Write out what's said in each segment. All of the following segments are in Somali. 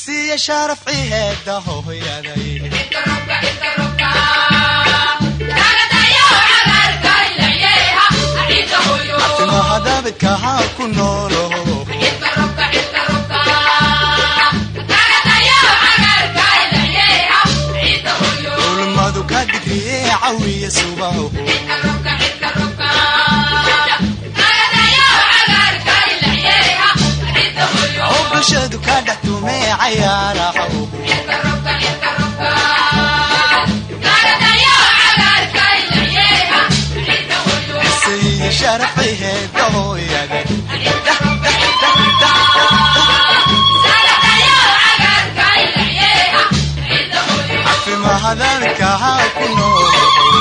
siya sharafci heeda hooyaday afimahadabidkahaa ku noolo ulmadu ka digriye cawiya subaho bulshadu ka dhex tumee cayaaraha afimahadabidkahaa ku noolo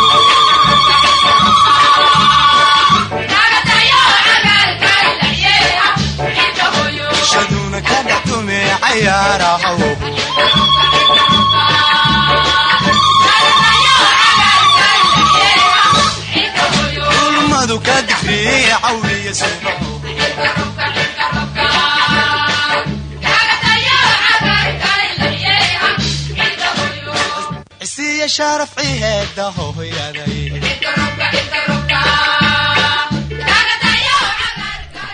tumee cayaaraha ulmadu ka digriye cawiya subaho siya sharafci heeda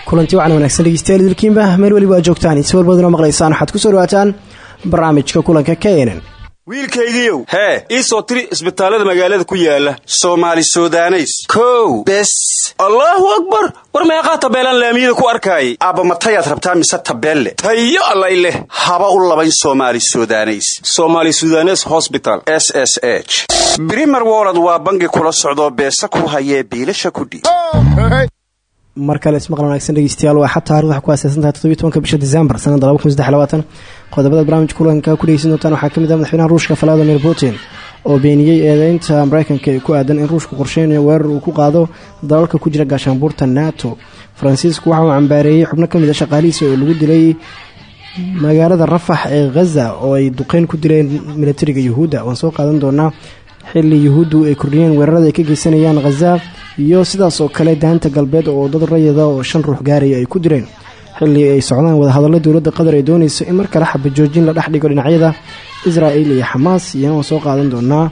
kulanti wacan wanaagsan dhegeystayaal idilkiinba meel weliba aad joogtaan insi walbaduna maqlaysaan waxaad ku soo dhawaataan barnaamijka kulanka kenen wiilkaygiiow hee ii soo tiri isbitaallada magaalada ku yaalla soomaali sudaneys. Kow bes. Allaahu akbar! War meeqaa tabeelaan laamiyada ku arkaayay? Aabba matayaad rabtaa mise tabeelle? Tayo allay leh. Haba u labayn soomaali sudaneys. Soomaali sudanes hosbital s s h. Brimer wolod waa bangi kula socdoo beesa ku hayee biilasha kudhiib mar kale ismaqal wanaagsan dhegeystayaal waa xataa taarikhda ku aaseysantahay todobiyi tobanka bisha disembar sanadda laba qodobada barnaamijka kulanka ku dhegeysan doontaan waxaa ka mid ah madaxweynaha ruushka valadimir putin oo beeniyey eedeynta mareykanka ee ku aadan in ruushku qorsheynayo weerar uu ku qaado dalalka ku jira gaashaanbuurta nato. Faransiisku waxa uu cambaareeyey xubno ka mid a shaqaalihiisa oo lagu dilay magaalada rafax ee khaza oo ay duqeyn ku dileen milatariga yuhuudda. Waan soo qaadan doonaa xili yuhuuddu ay kordhiyeen weerarada ay ka geysanayaan khaza iyo sidaas oo kale daanta galbeed oo dad rayada oo shan ruux gaaraya ay ku direen. Xili ay socdaan wadahadallo dowladda qatar ay doonayso in mar kale xabajoojin la dhex dhigo dhinacyada israa'il iyo xamaas iyana waan soo qaadan doonaa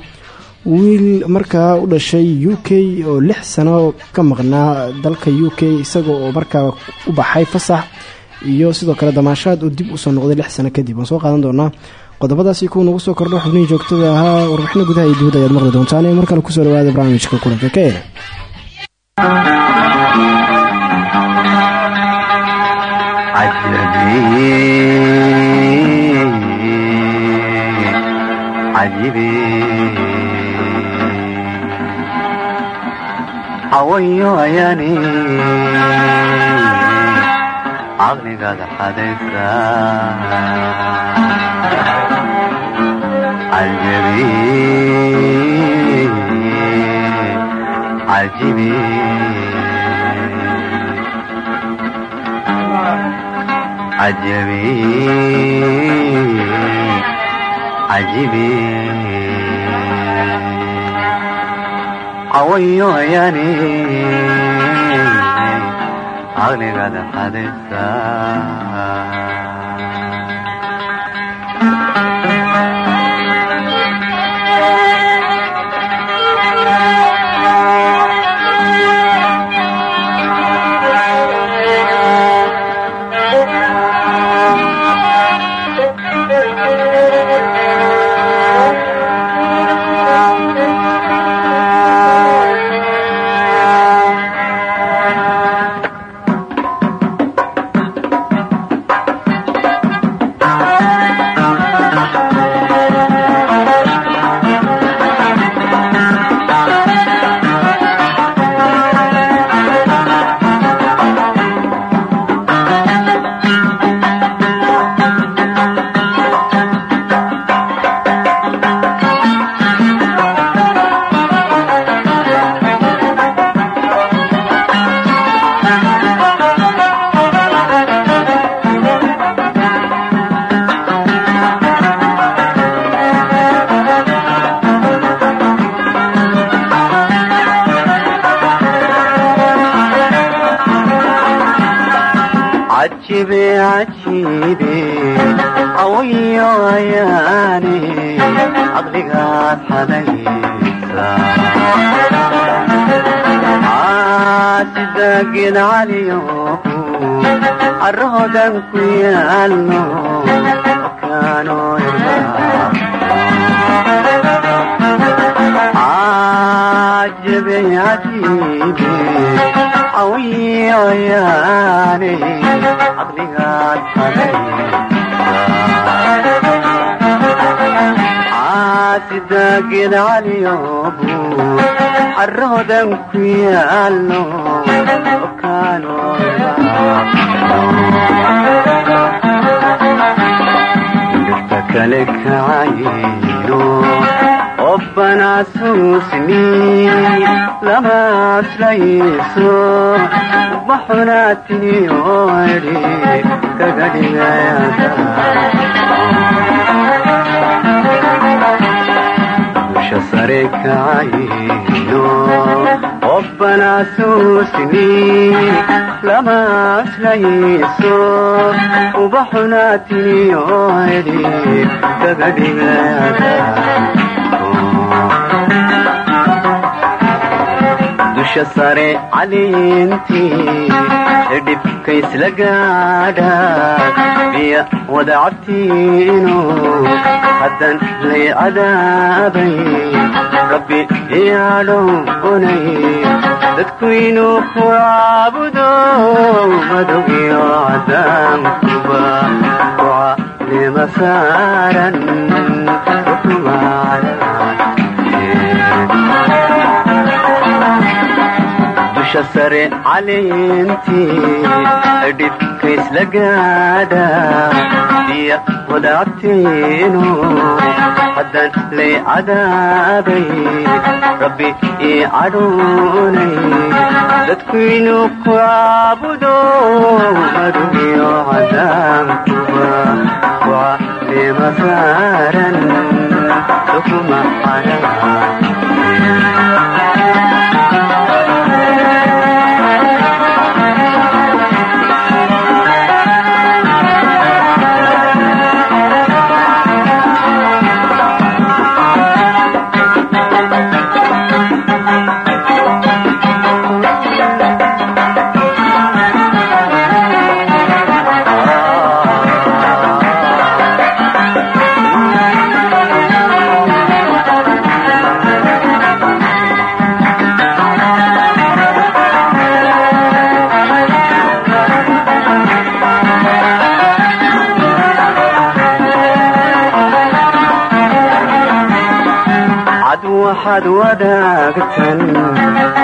wiil markaa u dhashay u k oo lix sano ka maqnaa dalka u k isaga oo markaa u baxay fasax iyo sidoo kale damaashaad oo dib u soo noqday lix sano kadib waan soo qaadan doonaa qodobadaasi kuwa nagu soo kordho xubnihii joogtada ahaa warbixino gudaha iyo dibadda ayaad maqli doontaan ee mar kale ku soo dhawaada barnaamijka kulanka ayaani caqligaada xadaysa cajabi cajibi cajabi cajibi hawayo ayaani caqligaada xadaysa cajibe caliyobu carahoodan ku yaalno kacayno obbanaasuusni lama aslayso maxunaatiniyo idhi kaga dhigayada dusha sare kacayno obbanaasuusni lama kaga dhigayada dusha sare caliintii dhibka isla gaadha biya wada cabtiino haddan lay cadaabay rabbi iyaadhoonay dadku inuu ku caabudo madogyo cadaamkuba kucalima saaran dusha sare caliintii dhibka isla gaadha biya wadaabtiino haddan lay cadaabay rabbi ii cadhoonay dadku inuu ku caabudo madugyo cadaamkuba kucalima saaran sukuma xanaa waxaad wadaagtan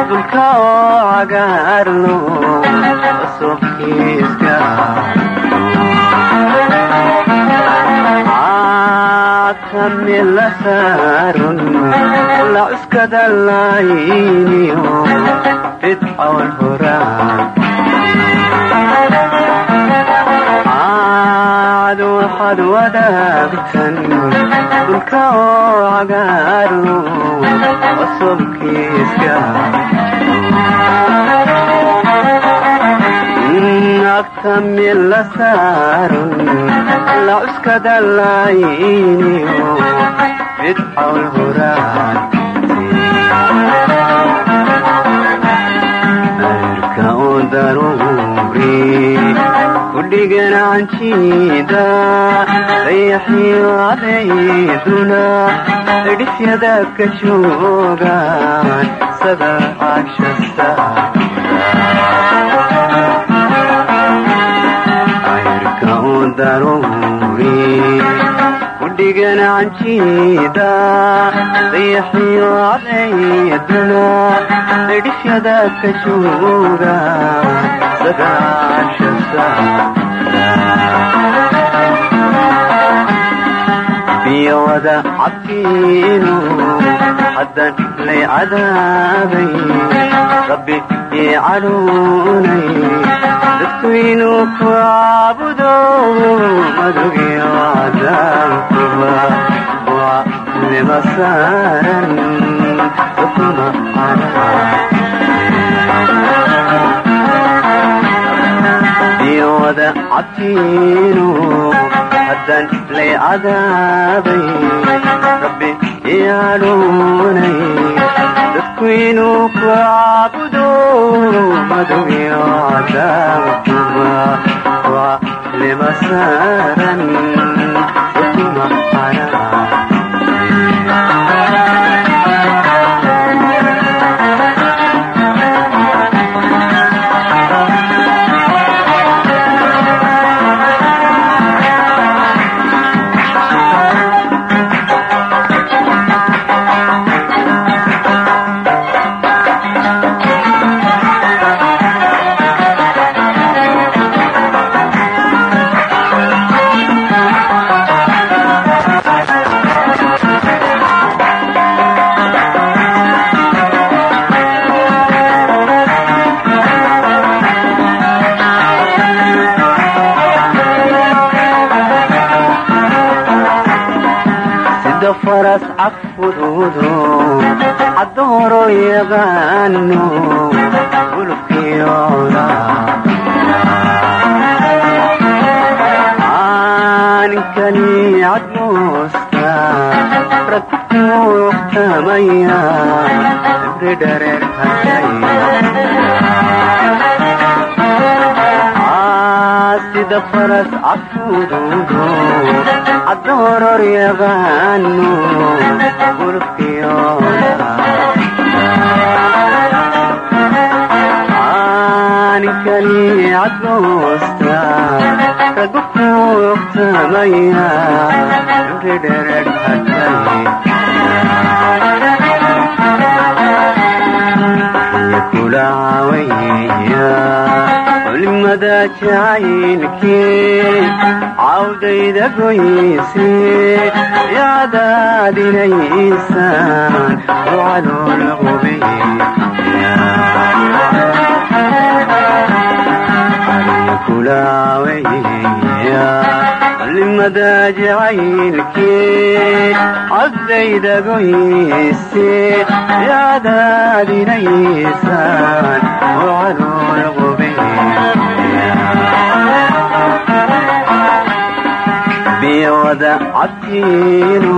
dulka oo cagaarno cagaarno cusubkiiska agta mila saarun la cuskada layniyo bidcawl horaan ayrka u daruuri kudhigancanjiida dayaxiyo adayduna dhifyada ka joogaan sada cashasta ayrka u daruuri kudhigancanjiida dayaxiyo adayduna dhifyada ka joogaan sada cashasta biyowada cabtiinu haddan lay cadaabay rabbi ii cadhoonay dadku inuu ku caabudo madogyo cadaabkuba waa nima saaran sukuma biyowada cabtiinu haddaan lay cadaabay rabbi iyaaluunay dadku inuu ku caabudo madogiyo cadaabkuba waa lima saaran ukuma canaa muugtamaya cibri dhareer sida faras cagfuduudu cadooror yaqaano gulubkiyooda caanikani cadmoosta ragu kuugtamaya cibri dhereer hatay kulacawaya culimada jacaylkii cawdayda goyse yaadaadinaysaan ucalool kulacawaya culimada jacaylkii cawdayda goyse yaadaadinaysaan ucalool biyowada cabtiinu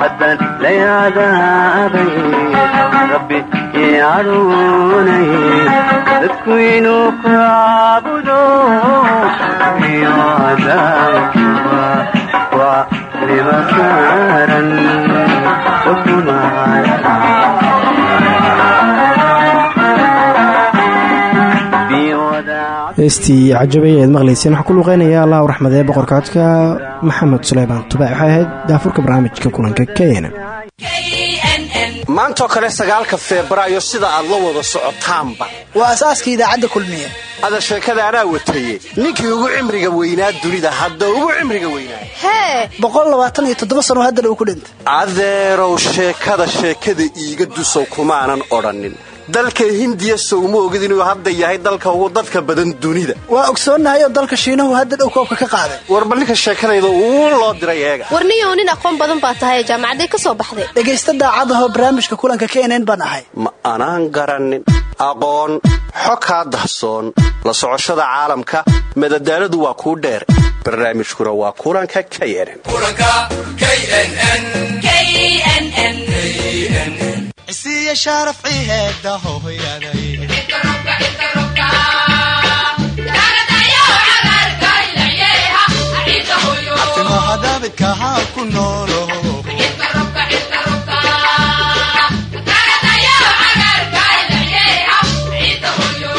haddan layaadaabay rabbi icaruunay dadku inuu ku heestii cajabay eed maqlayseen waxaa ku luuqeynaya allahu raxmadee boqorka codka maxamed suleymaan tubaac waxay ahayd daafurka barnaamijka kulanka kn maantoo kale sagaalka febraayo sida aad la wada socotaanba. Waa asaaska idaacadda kulmiye. Ada sheekada anaa wataye ninkii ugu cimriga weynaa dunida hadda ugu cimriga weynaa. Hee! Boqol labaatan iyo toddoba sano haddana uu ku dhintay. Adeerow sheekada sheekada iiga dusow kumaanan odhannin dalka hindiya sowma ogid inuu hadda yahay dalka ugu dadka badan dunida. Waa ogsoonnahay oo dalka shiinahu hadda dhow koobka ka qaaday. Warba ninka sheekadayda uu loo diray eega. Warniyow nin aqoon badan baa tahay jaamacaday ka soo baxday. Dhegaysta daacadahoo barnaamijka kulanka knn baan ahay. Ma anaan garannin aqoon xo kaa dahsoon. La socoshada caalamka madadaaladu waa kuu dheer. Barnaamijkuna waa kulanka knn isiya sharaf ciheeda hooyaday timaha daabidka ha ku noolo.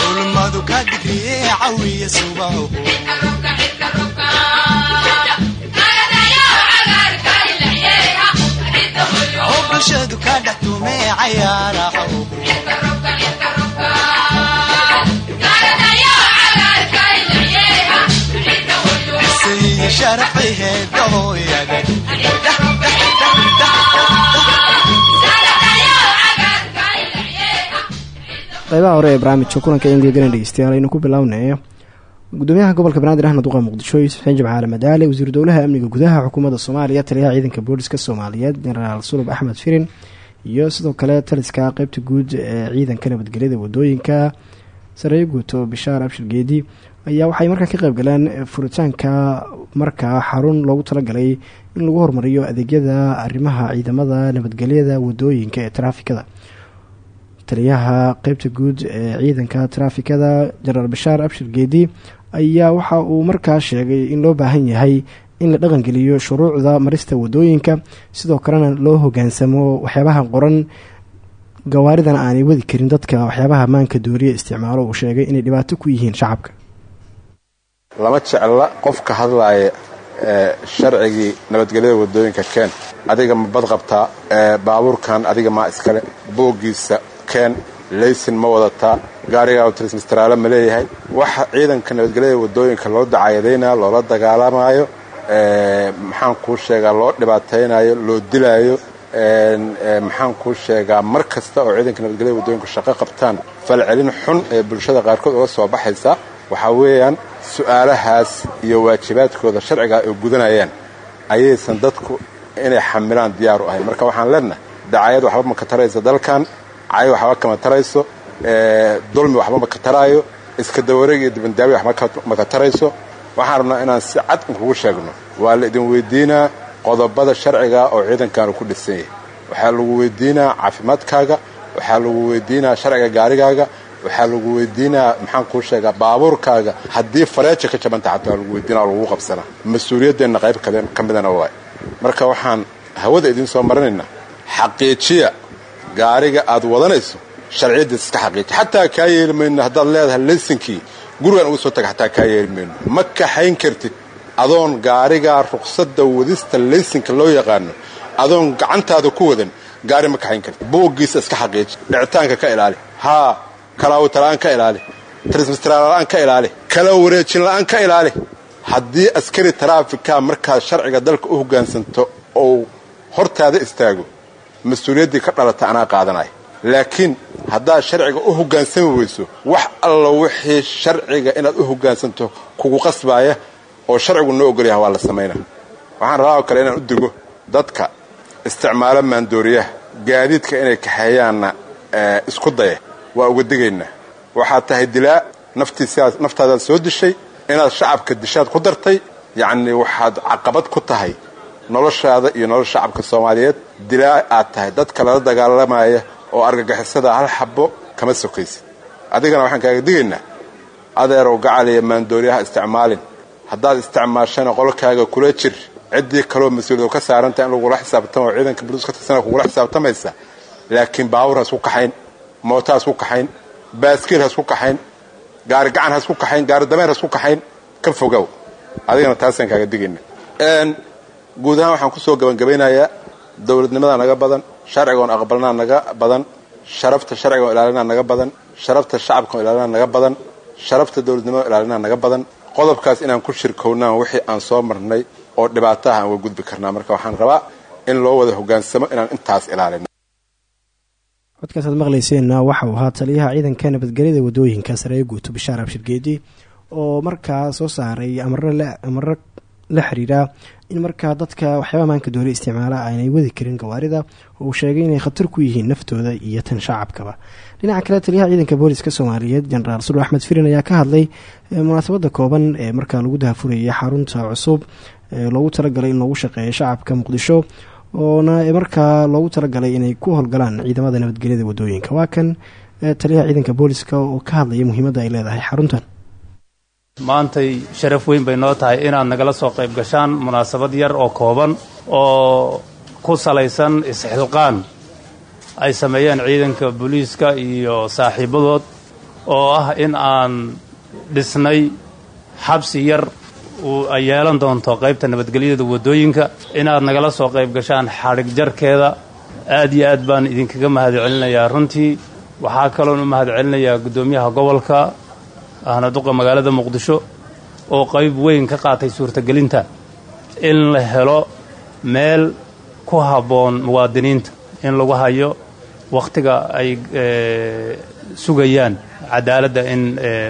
Ulmadu ka digriye cawiya subaho bulshadu ka qaybaha hore ee barnaamijka kulanka engligana dhegeystayaal aynu ku bilownay gudoomiyaha gobolka banaadir ahmed duqa muqdisho yuusuf xinjib caali madaale wasiiru dowlaha amniga gudaha xukuumadda soomaaliya taliyaha ciidanka booliska soomaaliyeed jenaraal sulub axmed firin iyo sidoo kale taliska qeybta guud ee ciidanka nabadgelyada waddooyinka sareeye guuto bishaar abshir geedi ayaa waxay markaa ka qayb galeen furitaanka markaa xarun loogu talagalay in lagu horumariyo adeegyada arrimaha ciidamada nabadgelyada waddooyinka ee taraafikada. Taliyaha qeybta guud ee ciidanka taraafikada jenaraal bashaar abshir geedi ayaa waxa uu markaa sheegay in loo baahan yahay in la dhaqangeliyo shuruucda marista waddooyinka sidoo kalena loo hogaansamo waxyaabaha qoran. Gawaaridana aanay wadi karin dadka waxyaabaha maanka dooriya isticmaalo uu sheegay inay dhibaato ku yihiin shacabka. Lama jecla qofka hadlaaya ee sharcigii nabadgelyada waddooyinka keen. Adiga ma bad qabtaa ee baabuurkan adiga maa iskale booggiisa keen laysin ma wadataa gaarigaa trismistaraale ma leeyahay. Waxa ciidanka nabadgelyada waddooyinka loo dacayadaynaya loola dagaalamaayo maxaan kuu sheegaa loo dhibaataynayo loo dilaayo maxaan kuu sheegaa mar kasta oo ciidanka nabadgelyada wadooyinku shaqo qabtaan falcelin xun ee bulshada qaarkood uga soo baxaysa waxaa weeyaan su'aalahaas iyo waajibaadkooda sharciga ay gudanayaan. Ayaysan dadku inay xamilaan diyaar u ahayn. Marka waxaan leenahay dacayad waxba ma ka tarayso dalkan cay waxba kama tarayso dulmi waxba ma ka taraayo iska dawareeg iyo dibandaabi waxba ma ka tarayso. Waxaan rabnaa inaan si cad inkugu sheegno. Waa la idin weydiinaa qodobada sharciga oo ciidankaanu ku dhisan yahay. Waxaa lagu weydiinaa caafimaadkaaga waxaa lagu weydiinaa sharciga gaarigaaga waxaa lagu weydiinaa maxaan kuu sheegaa baabuurkaaga. Haddii fareeja ka jabanta xataa lagu weydiina lagu qabsanaa. Mas'uuliyadeenna qayb ka midana waay. Marka waxaan hawada idiin soo marinaynaa. Xaqiijiya gaariga aad wadanayso sharciyaddiis iska xaqiiji xataa kaa yeeli mayno haddaad leedahay laysinkii gurigaan uga soo taga xataa kaa yeeli mayno ma kaxayn kartid adoon gaarigaa ruqsadda wadista laysinka loo yaqaano adoon gacantaada ku wadan gaari ma kaxayn kartid. Booggiisa iska xaqiiji dhicitaanka ka ilaali. Haa kalaawutala'aan ka ilaali. Trismistraala'aan ka ilaali. Kala wareejin la'aan ka ilaali. Haddii askari taraafika markaad sharciga dalka u hoggaansanto ou hortaada istaago mas'uuliyaddii ka dhalata anaa qaadanaya laakiin haddaad sharciga u hoggaansami weyso wax alla wixii sharciga inaad u hoggaansanto kugu qasbaaya oo sharcigu noo ogolyaha waa la samaynaa waxaan rabaa oo kale inaan u digo dadka isticmaalo maandooriyaha gaadiidka inay kaxeeyaanna isku daya waa uga digaynaa waxaad tahay dilaa naftaadaad soo dishay inaad shacabka dishaad ku dartay yacnii waxaad caqabad ku tahay noloshaada iyo nolosha shacabka soomaaliyeed. Dilaa aad tahay. Dadka lala dagaalamaya oo argagixisada hal xabo kama sokaysid adigana waxaan kaaga digaynaa adeerow gacaliya maandooriyaha isticmaalin. Haddaad isticmaashana qolkaaga kula jir ciddii kaloo mas'uuliyad ka saaranta in lagula xisaabtamo oo ciidanka buluus ka tirsana kugula xisaabtamaysa. Laakiin baawur hasku kaxayn mooto hasku kaxayn baaskiil hasku kaxayn gaari gacan hasku kaxayn gaari dameer hasku kaxayn. Ka fogow. Adigana taasaan kaaga digayna guud ahaan waxaan ku soo gebangabaynayaa dowladnimadaa naga badan sharcigoon aqbalnaa naga badan sharafta sharcigoon ilaalinaa naga badan sharafta shacabkaon ilaalinaa naga badan sharafta dowladnimada ilaalinaa naga badan. Qodobkaas inaan ku shirkownaan wixii aan soo marnay oo dhibaataha aan uga gudbi karnaa. Marka waxaan rabaa in loo wada hoggaansamo inaan intaas ilaalino. Codkaasaad maqlayseenna waxa uu ahaa taliyaha ciidanka nabadgelyada waddooyinka sareeye guuto bashaar abshirgeedi oo markaa soo saaray amaro la xiriira in markaa dadka waxyaaba maanka doori isticmaala aanay wadi karin gawaarida oo sheegay inay khatar ku yihiin naftooda iyo tan shacabkaba. Dhinaca kale taliyaha ciidanka booliska soomaaliyeed jenaraal sulu axmed firin ayaa ka hadlay munaasabada kooban ee markaa lagu dahafurayay xarunta cusub ee loogu talagalay in loogu shaqeeyo shacabka muqdisho oona markaa loogu talagalay inay ku howlgalaan ciidamada nabadgelyada waddooyinka waa kan taliyaha ciidanka booliska oo ka hadlaya muhiimadda ay leedahay xaruntan maantay sharaf weyn bay noo tahay inaad nagala soo qayb gashaan munaasabad yar oo kooban oo ku salaysan isxilqaan. Ay sameeyeen ciidanka booliiska iyo saaxiibadood oo ah in aan dhisnay xabsi yar ay yeelan doonto qaybta nabadgelyada waddooyinka. Inaad nagala soo qayb gashaan xadhig jarkeeda aad iyo aad baan idinkaga mahad celinayaa runtii waxaa kaloon u mahad celinayaa guddoomiyaha gobolka ahna duqa magaalada muqdisho oo qayb weyn ka qaatay suurtagelinta in la helo meel ku habboon muwaadiniinta in lagu hayo wakhtiga ay sugayaan cadaaladda in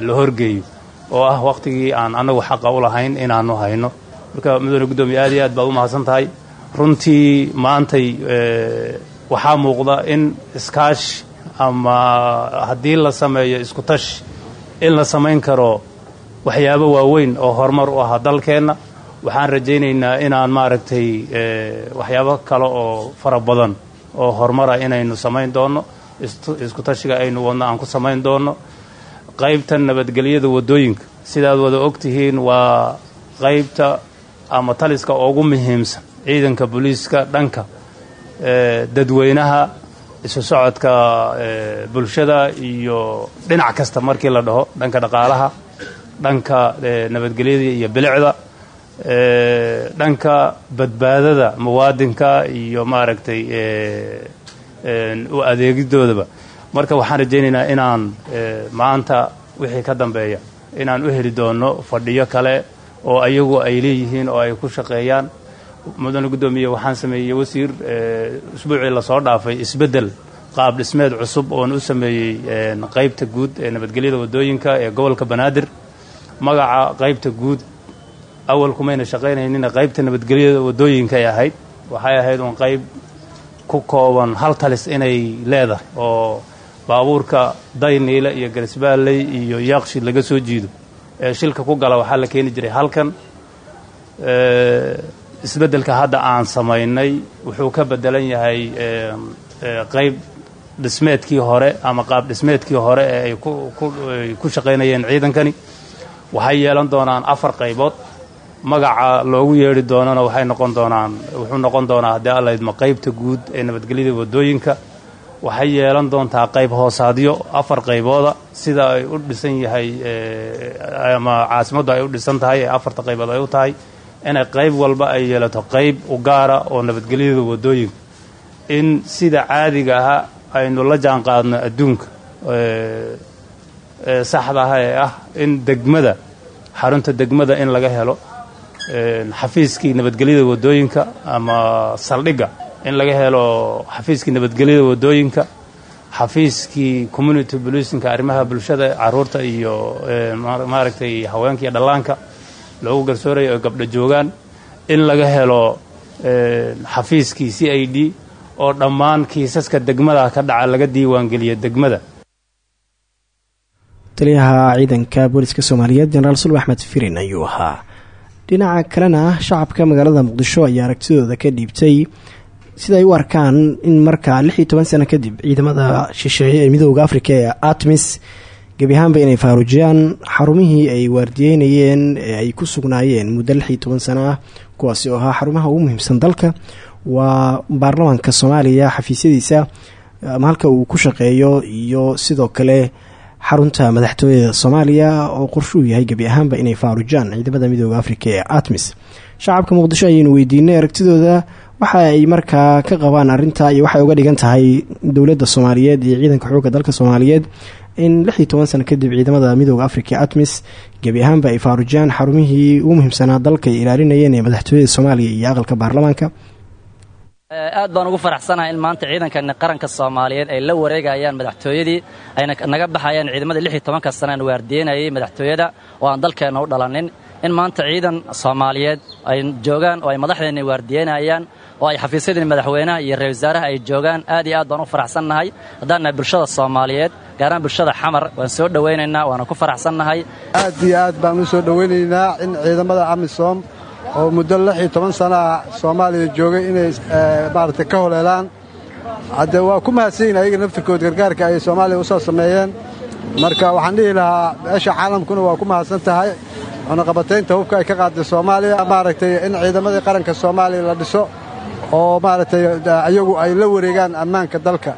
la horgeeyo oo ah wakhtigii aan annagu xaqa u lahayn inaannu hayno. Marka mudane guddoomiye aad iyo aad baad u mahadsan tahay. Runtii maantay waxaa muuqda in iskaashi ama haddii la sameeyo isku tashi in la samayn karo waxyaabo waaweyn oo horumar u aha dalkeenna. Waxaan rajaynaynaa inaan maaragtay waxyaabo kale oo fara badan oo horumara inaynu samayn doonno. Isku tashiga aynu wadno aan ku samayn doonno. Qaybta nabadgelyada waddooyinka sidaad wada ogtihiin waa qaybta ama taliska ugu muhiimsan ciidanka booliiska dhanka dadweynaha isu socodka bulshada iyo dhinac kasta markii la dhaho dhanka dhaqaalaha dhanka nabadgelyada iyo bilicda dhanka badbaadada muwaadinka iyo maaragtay u adeegidoodaba marka waxaan rajaynaynaa inaan maanta wixii ka dambeeya inaan u heli doono fadhiyo kale oo ayagu ay leeyihiin oo ay ku shaqeeyaan mudane guddoomiye waxaan sameeyey wasiir usbuucii la soo dhaafay isbeddel qaab dhismeed cusub oon u sameeyey qaybta guud ee nabadgelyada waddooyinka ee gobolka banaadir. Magaca qaybta guud awal kumayna shaqaynaynina qaybta nabadgelyada waddooyinka ay ahayd waxay ahayd uun qayb ku kooban hal talis inay leedahay oo baabuurka dayniile iyo garisbaalley iyo yaaqshi laga soo jiido. Ee shilka ku gala waxaa la keeni jiray halkan isbeddelka hadda aan samaynay wuxuu ka beddelan yahay qayb dhismeedkii hore ama qaab dhismeedkii hore ee ay ku shaqaynayeen ciidankani. Waxay yeelan doonaan afar qaybood. Magaca loogu yeedhi doonana waxay noqon doonaan wuxuu noqon doonaa haddii allaydma qaybta guud ee nabadgelyada waddooyinka. Waxay yeelan doontaa qayb hoosaadyo afar qaybooda. Sida ay u dhisan yahay ama caasimaddu ay u dhisan tahay ee afarta qaybood ay u tahay inay qayb walba ay yeelato qayb u gaara oo nabadgelyada waddooyinka in sida caadiga aha aynu la jaan qaadno adduunka saxdaha ee ah in degmada xarunta degmada in laga helo xafiiskii nabadgelyada waddooyinka ama saldhigga in laga helo xafiiskii nabadgelyada waddooyinka xafiiskii community bolicinka arrimaha bulshada carruurta iyo maaragtay haweenka iyo dhallaanka loogu garsooraya oo gabdho joogaan in laga helo xafiiskii c i d oo dhammaan kiisaska degmada ka dhaca laga diiwaangeliyo degmada. Taliyaha ciidanka booliska soomaaliyeed jenaraal sulw axmed firin ayuu ahaa. Dhinaca kalena shacabka magaalada muqdisho ayaa aragtidooda ka dhiibtay sida ay u arkaan in markaa lix iyo toban sano kadib ciidamada shisheeye ee midooda afrika ee atmis gebi ahaanba inay faaruujiyaan xarumihii ay waardiyeynayeen ee ay ku sugnaayeen muddo lix iyo toban sano ah kuwaasi oo ahaa xarumaha ugu muhiimsan dalka. Waa baarlamaanka soomaaliya xafiisyadiisa halka uu ku shaqeeyo iyo sidoo kale xarunta madaxtooyada soomaaliya oo qorshuu yahay gebi ahaanba inay faaruujaan ciidamada midooda afrika ee atmis shacabka muqdisho ayaynu weydiinay aragtidooda waxa ay markaa ka qabaan arintaa iyo waxay uga dhigan tahay dowladda soomaaliyeed iyo ciidanka xoogga dalka soomaaliyeed in lix iyo toban sano kadib ciidamada midooda afrika atmis gebi ahaanba ay faaruujiyaan xarumihii ugu muhiimsanaa dalka ay ilaalinayeen ee madaxtooyada soomaaliya iyo aqalka baarlamaanka. Aad baan ugu faraxsanahay in maanta ciidanka qaranka soomaaliyeed ay la wareegayaan madaxtooyadii ayna naga baxayaan ciidamadii lix iyo tobanka sana aan waardiyenayay madaxtooyada oo aan dalkeenna u dhalanin. In maanta ciidan soomaaliyeed ay joogaan oo ay madaxdeenna waardiyenayaan oo ay xafiisyadii madaxweynaha iyo ra'isul wasaaraha ay joogaan aad iyo aad baan u faraxsannahay. Haddaan bulshada soomaaliyeed gaaraan bulshada xamar waan soo dhowaynaynaa waana ku faraxsannahay. Aad iyo aad baan u soo dhowaynaynaa in ciidamada amisom oo muddo lix iyo toban soomaaliya joogay inay maaragtay ka holeelaan haddee waa ku mahadsanyihin ayaga naftirkood gargaarka ay soomaaliya u soo sameeyeen. Marka waxaan dhihi lahaa meesha caalamkuna waa ku mahadsan tahay cunaqabataynta hubka ay ka qaaday soomaaliya maaragtay in ciidamadii qaranka soomaaliya la dhiso oo maaragtay ayagu ay la wareegaan ammaanka dalka.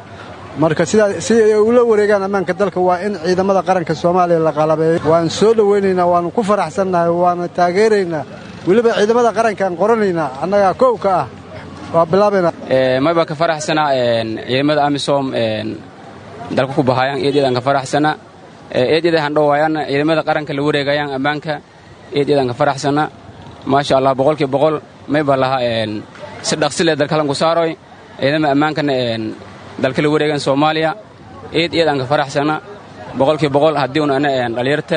Marka si ay ula wareegaan ammaanka dalka waa in ciidamada qaranka soomaaliya la qalabeeyo waan soo dhowaynaynaa waanu ku faraxsannahay waana taageeraynaa. Weliba ciidamada qarankaan qoranaynaa annagaa kow ka ah waa bilaabaynaa mayba ka faraxsanaa ciidamada amisom dalka ku bahayaan eedyadaan ka faraxsana. Eedyada handhowaayaan ciidamada qaranka la wareegayaan ammaanka eedyadaan ka faraxsana. Maasha allah boqolkii boqol mayba laha si dhaqsile dalkalan ku saaroy ciidamada ammaankana dalka la wareegan soomaaliya eed eedaan ka faraxsana boqolkii boqol haddii un ana dhalinyarta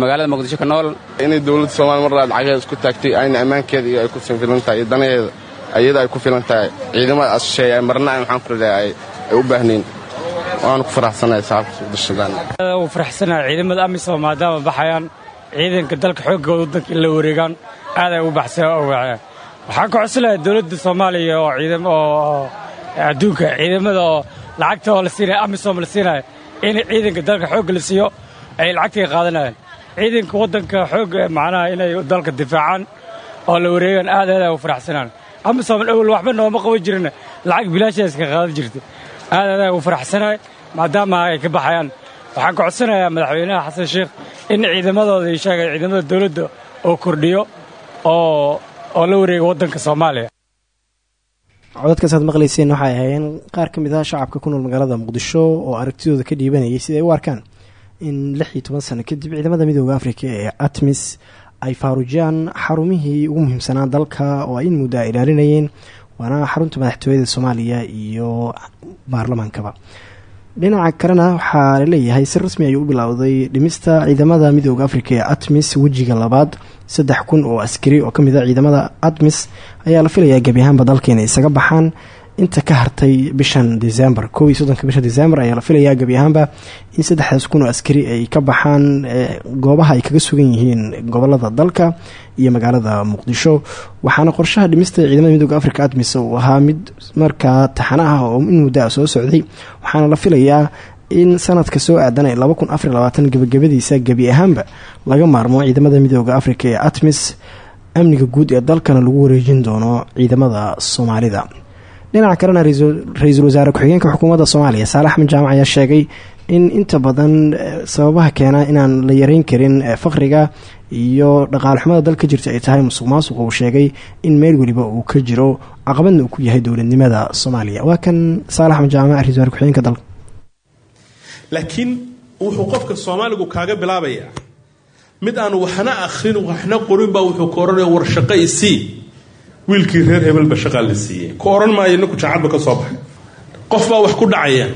magaalada muqdisho ka nool. Inay dowladda soomaliya mar laad cagaheeda isku taagtay ayna ammaankeeda iyo ay ku filan tahay iyo danaheeda ayada ay ku filan tahay ciidamada asheeya marna maxaan ku leeyahay ay u baahnayn. Waanu ku faraxsanahay shacabka muqdishodaan u faraxsanahay ciidamada amisom maadaama baxayaan ciidanka dalka xooggooda in la wareegaan aad ay u baxseen oo waceen waxaan ka codsanayaa dowladda soomaaliya oo ciidam oo adduunka ciidamada oo lacagta oo la siinaya amisom la siinaya in ciidanka dalka xoogga la siiyo ay lacagtay qaadanayaan. Ciidanka waddanka xoogga macnaha inay dalka difaacaan oo la wareegaan aad aad u faraxsanaan. Amisom awel waxba nooma qaban jirin lacag bilaashaa iska qaadan jirta aad aad ay u faraxsanahay maadaama ay ka baxayaan. Waxaan ka codsanayaa madaxweynaha xasan sheekh in ciidamadooda ii sheegay ciidamada dowladda oo kordhiyo oo oo la wareega waddanka soomaaliya. Codadkaas aad maqlayseen waxay ahaayeen qaar ka mid ah shacabka ku nool magaalada muqdisho oo aragtidooda ka dhiibanayay sida ay u arkaan in lix iyo toban sano kadib ciidamada midooda afrika ee atmis ay faarujiyaan xarumihii ugu muhiimsanaa dalka oo ay in muddo a ilaalinayeen waana xarunta madaxtooyada soomaaliya iyo baarlamaankaba dhinaca kalena waxaa la leeyahay si rasmi ayuu u bilowday dhimista ciidamada midooda afrika ee atmis wejiga labaad saddex kun oo askari oo ka mid a ciidamada atmis ayaa la filayaa gebi ahaanba dalka inay isaga baxaan. Inta ka hartay bishan december koob iyo soddonka bisha december ayaa la filayaa gebi ahaanba in saddexdaas kun oo askari ay ka baxaan goobaha ay kaga sugan yihiin gobollada dalka iyo magaalada muqdisho. Waxaana qorshaha dhimista ciidamada midooda africa atmis uu ahaa mid markaa taxana ah oo in muddo a soo socday waxaana la filayaa in sanadka soo aadan labaatan gebagabadiisa gebi ahaanba laga maarmo ciidamada midooda africa ee atmis amniga guud ee dalkana lagu wareejin doono ciidamada soomaalida. Dhinaca kalena ra'iisul wasaare ku-xigeenka xukuumadda soomaaliya saale axmed jaamac ayaa sheegay in inta badan sababaha keena inaan la yareyn karin faqriga iyo dhaqaale xumada dalka jirta ay tahay musuq maasuq uu sheegay in meel weliba uu ka jiro caqabadna uu ku yahay dowladnimada soomaaliya. Waa kan saale axmed jaamac ra'isul dalka laakiin wuxuu qofka soomaaligu kaaga bilaabayaa. Mid aan waxna akhrin waxna qorin baa wuxuu ka odhanaya wiilkii reer hebelba shaqaa la siiyey. Ku odhan maayo ninku ka soo baxay. Qof wax ku dhacaya.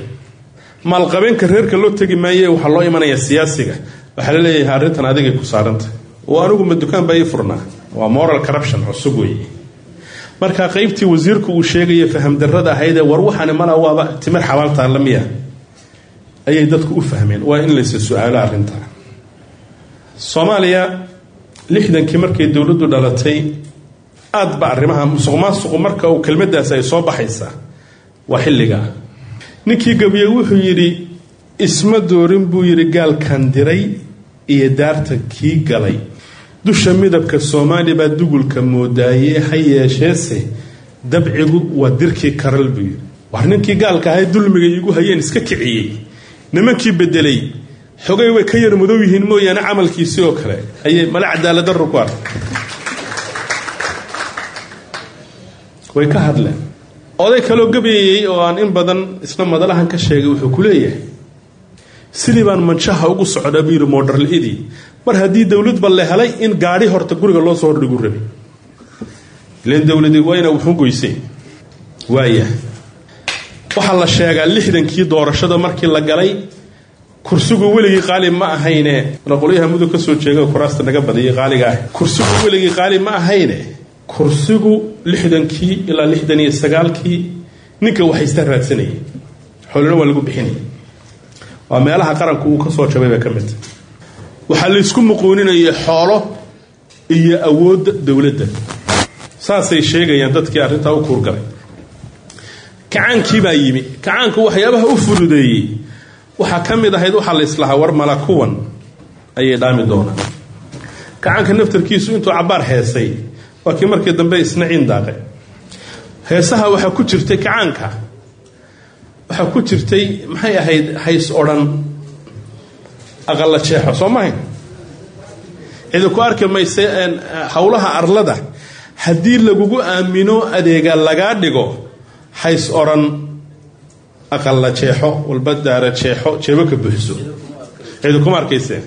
Maalqabeenka reerka loo tegi maaye waxaa loo imanaya siyaasiga. Waxaa la leeyahay arrintan adigay ku saarantah oo anigu ma dukaan baa waa moral corruption cusub weeye. Marka qaybtii wasiirku uu sheegaya fahamdarrada ahaydee war waxaani mala waaba timir xabaaltaalla miya ayay dadku u fahmeen. Waa in laysa su'aalo soomaaliya lixdankii markay dowladdu dhalatay aad ba arrimaha musuq maasuqu marka uu kelmadaasi ay soo baxaysaa waa xilligaa ninkii gabiye wuxuu yidhi isma doorin buu yidhi gaalkan diray iyo daarta kii galay. Dusha midabka soomaali baa dugulka moodaaye ha yeesheese dabcigu waa dirkii karal buu yidhi. War ninkii gaalka ahay dulmiga iigu hayeen iska kiciyey nimankii bedelay xogay way ka yar madow yihiin mooyaane camalkiisii oo kale. Ayay male cadaaladdarru ku way ka hadleen. Oday kaloo gabayayey oo aan in badan isna madalahan ka sheegay wuxuu ku leeyahay sidii baan manshaha ugu socdaa buu yidhi moodharli-idii mar haddii dowladba la helay in gaadhi horta guriga loo soo hordhigu rabay. Ilan dowladi waa wuxuu goysay. Waaya waxaa la sheegaa lixdankii doorashada markii la galay kursigu weligii qaali ma ahayne. Qolyaha mudug ka soo jeega kuraasta naga badiyay qaaliga ah. Kursigu weligii qaali ma ahayne. Kursigu lixdankii ilaa lixdan iyo sagaalkii ninka waxaysta raadsanayay. Xoolina waa lagu bixinaya waa meelaha qaranku uu ka soo jabay bay ka midta waxaa laysku muquuninayay xoolo iyo awoodda dowladda saasay sheegayaan dadkii arrintaa u kuurgalay kacaankii baa yimi. Kacaanku waxyaabaha u fududeeyey. Waxaa ka mid ahayd waxaa la islahaa war mala kuwan ayay dhaami doonaan. Kacaanka naftarkiisu intuu cabbaar heesay waa kii markii dambe isna ciin daaqay. Heesaha waxaa ku jirtay kacaanka waxaa ku jirtay maxay ahayd hays odhan aqalla jeexo soo mahay cidi ku arki mayse howlaha arlada haddii lagugu aamino adeega lagaa dhigo hays odhan aqalla jeexo walba daara jeexo jeebo ka buuxso cidi kuma arkayseen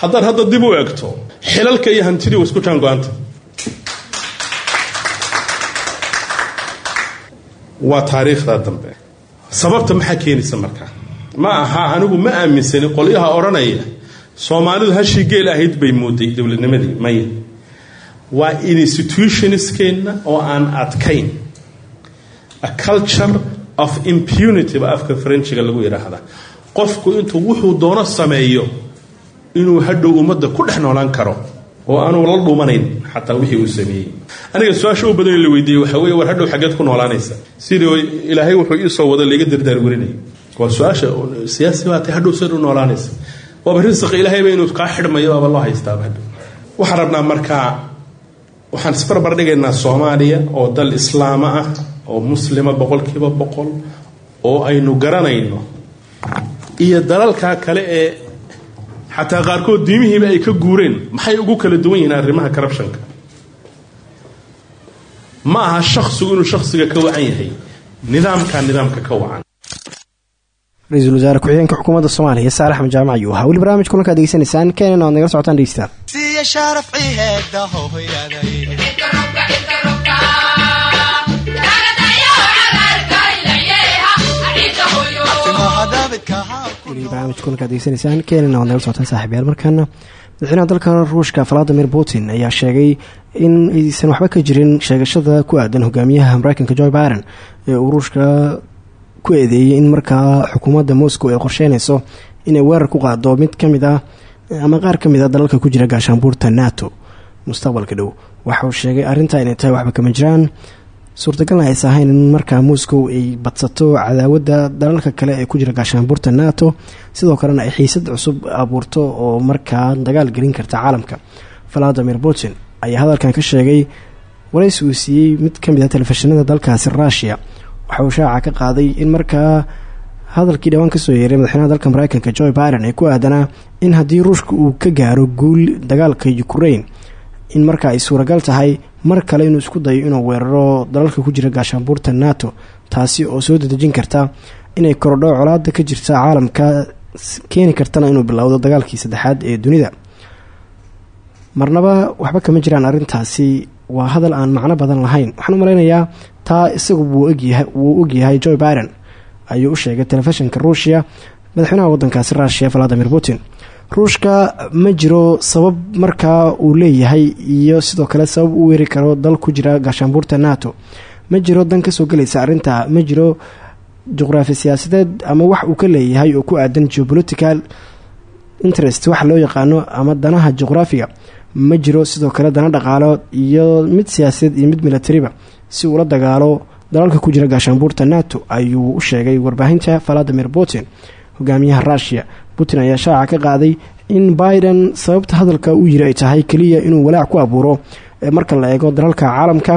haddaad hadda dib u egto xilalka iyo hantidii wa isku jaango-anta waa taariikhda dambe sababta maxaa keenaysa markaa ma aha anigu ma aaminsani qolyaha odhanaya soomaalidu hashii geel ahayd bay mooday dowladnimadii maya waa institutionskeenna oo aan adkayn culture of impunity ba afka frenchiga lagu yidhaahda qofku intuu wuxuu doono sameeyo inuu hadhow ummadda ku dhex noolaan karo oo aanu la dhumanayn xataa wixii uu sameeyey. Aniga su'aasha badan la weydiiyey waxa wey war hadhow xaggeed ku noolaanaysa. Sidii ilaahay wuxuu ii soo wada layga dardaarwarinay waa su'aasha siyaasi baatay hadhow sid u noolaanaysa. Waaba risqa ilaahayba inuu kaa xidhmayo baaba loo haystaaba hadhow. Rabnaa markaa waxaan isbarbar dhigaynaa soomaaliya oo dal islaama ah oo muslima boqolkiiba boqol oo aynu garanayno. Iyo dalalkaa kale ee xataa qaarkood diimihiiba ay ka guureen maxay ugu kala duwan yihiin arrimaha corruptionka? Ma aha shakhsigu inuu shakhsiga ka wacan yahay nidaamkaa nidaamka ka wacan. Ra'iisul wasaare ku-xigeenka xukuumadda soomaaliya saale axmed jaamac ayuu ahaa. Weli barnaamij kulankaad degeysanaysaan keenana waad nagala socotaan dhegeystayaal weli barnaamij kulankaad degeysanaysaan keenana waad nagala socotaan saaxiibayaal markaana madaxweynaha dalka ruushka valadimir putin ayaa sheegay in aysan waxba ka jirin sheegashada ku aadan hogaamiyaha mareykanka joe biden ee uu ruushka ku eedeeyey in markaa xukuumadda moscow ay qorsheynayso inay weerar ku qaado mid ka mid ah ama qaar ka mid a dalalka ku jira gaashaanbuurta nato mustaqbalka dhow waxa uu sheegay arrintaa inay tahay waxba kama jiraan suurtagalna aysa ahayn in markaa moscow ay badsato cadaawadda dalalka kale ee ku jira gaashaanbuurta nato. Sidoo kalena ay xiisad cusub abuurto oo markaa dagaal gelin karta caalamka. Valadimir putin ayaa hadalkan ka sheegay waraysi uu siiyey mid ka mid a telefishinada dalkaasi rushia waxa uu shaaca ka qaaday in markaa hadalkii dhawaan ka soo yeeray madaxweynaha dalka mareykanka joe biden ee ku aadanaa in haddii ruushka uu ka gaaro guul dagaalka ukraine in markaa ay suuragal tahay mar kale inuu isku dayo inuu weeraro dalalka ku jira gaashaanbuurta nato taasi oo soo dadejin karta inay korodho colaada ka jirta caalamka keeni kartana inuu bilowdo dagaalkii saddexaad ee dunida. Marnaba waxba kama jiraan arrintaasi waa hadal aan macno badan lahayn. Waxaan u malaynayaa taa isagu wuu ogyahay joe biden ayuu u sheegay telefishinka ruushia madaxweynaha wadankaasi rushia valadimir putin ruushka ma jiro sabab markaa uu leeyahay iyo sidoo kale sabab u weeri karo dal ku jira gaashaanbuurta nato. Ma jiro dan ka soo gelaysa arrinta ma jiro juqraafi siyaasadeed ama wax uu ka leeyahay oo ku aadan geopolitical interest waxa loo yaqaano ama danaha juqraafiga. Ma jiro sidoo kale dana dhaqaalo iyo mid siyaasadeed iyo mid milatariba. Si uula dagaalo dalalka ku jira gaashaanbuurta nato ayuu u sheegay warbaahinta valadimir putin hogaamiyaha rushia putin ayaa shaaca ka qaaday in biden sababta hadalka uu yiri ay tahay keliya inuu walaac ku abuuro marka la eego dalalka caalamka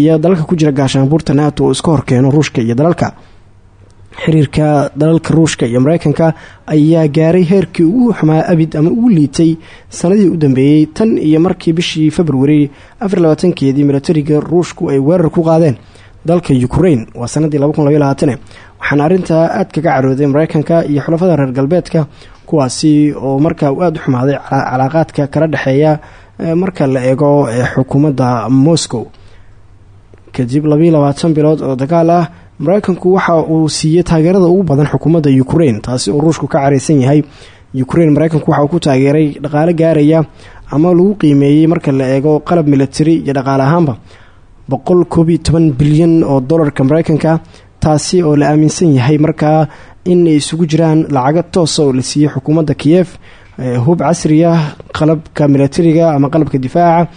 iyo dalalka ku jira gaashaanbuurta nato oo iska horkeeno ruushka iyo dalalka. Xiriirka dalalka ruushka iyo mareykanka ayaa gaaray heerkii ugu xumaa abid ama ugu liitay sanadii u dambeeyey tan iyo markii bishii februari afarlabaatankeedii milatariga ruushku ay weerar ku qaadeen dalka ukraine waa sanadii waxaana arrintaa aad kaga carooday mareykanka iyo xulafada reer galbeedka kuwaasi oo markaa uu aada u xumaaday calaaqaadka kala dhexeeya marka la eego xukuumadda moscow. Kadib bilood oo dagaal ah mareykanku waxa uu siiyey taageerada ugu badan xukuumadda ukraine taasi oo ruushku ka careysan yahay. Ukraine mareykanku waxa uu ku taageeray dhaqaale gaaraya ama lagu qiimeeyey marka la eego qalab military iyo dhaqaale ahaanba boqol koob iyo toban bilyan oo dollarka mareykanka taasi oo la aaminsan yahay markaa in ay isugu jiraan lacago toosa oo la siiyey xukuumadda kiyef hub casriya qalabka milatariga ama qalabka difaaca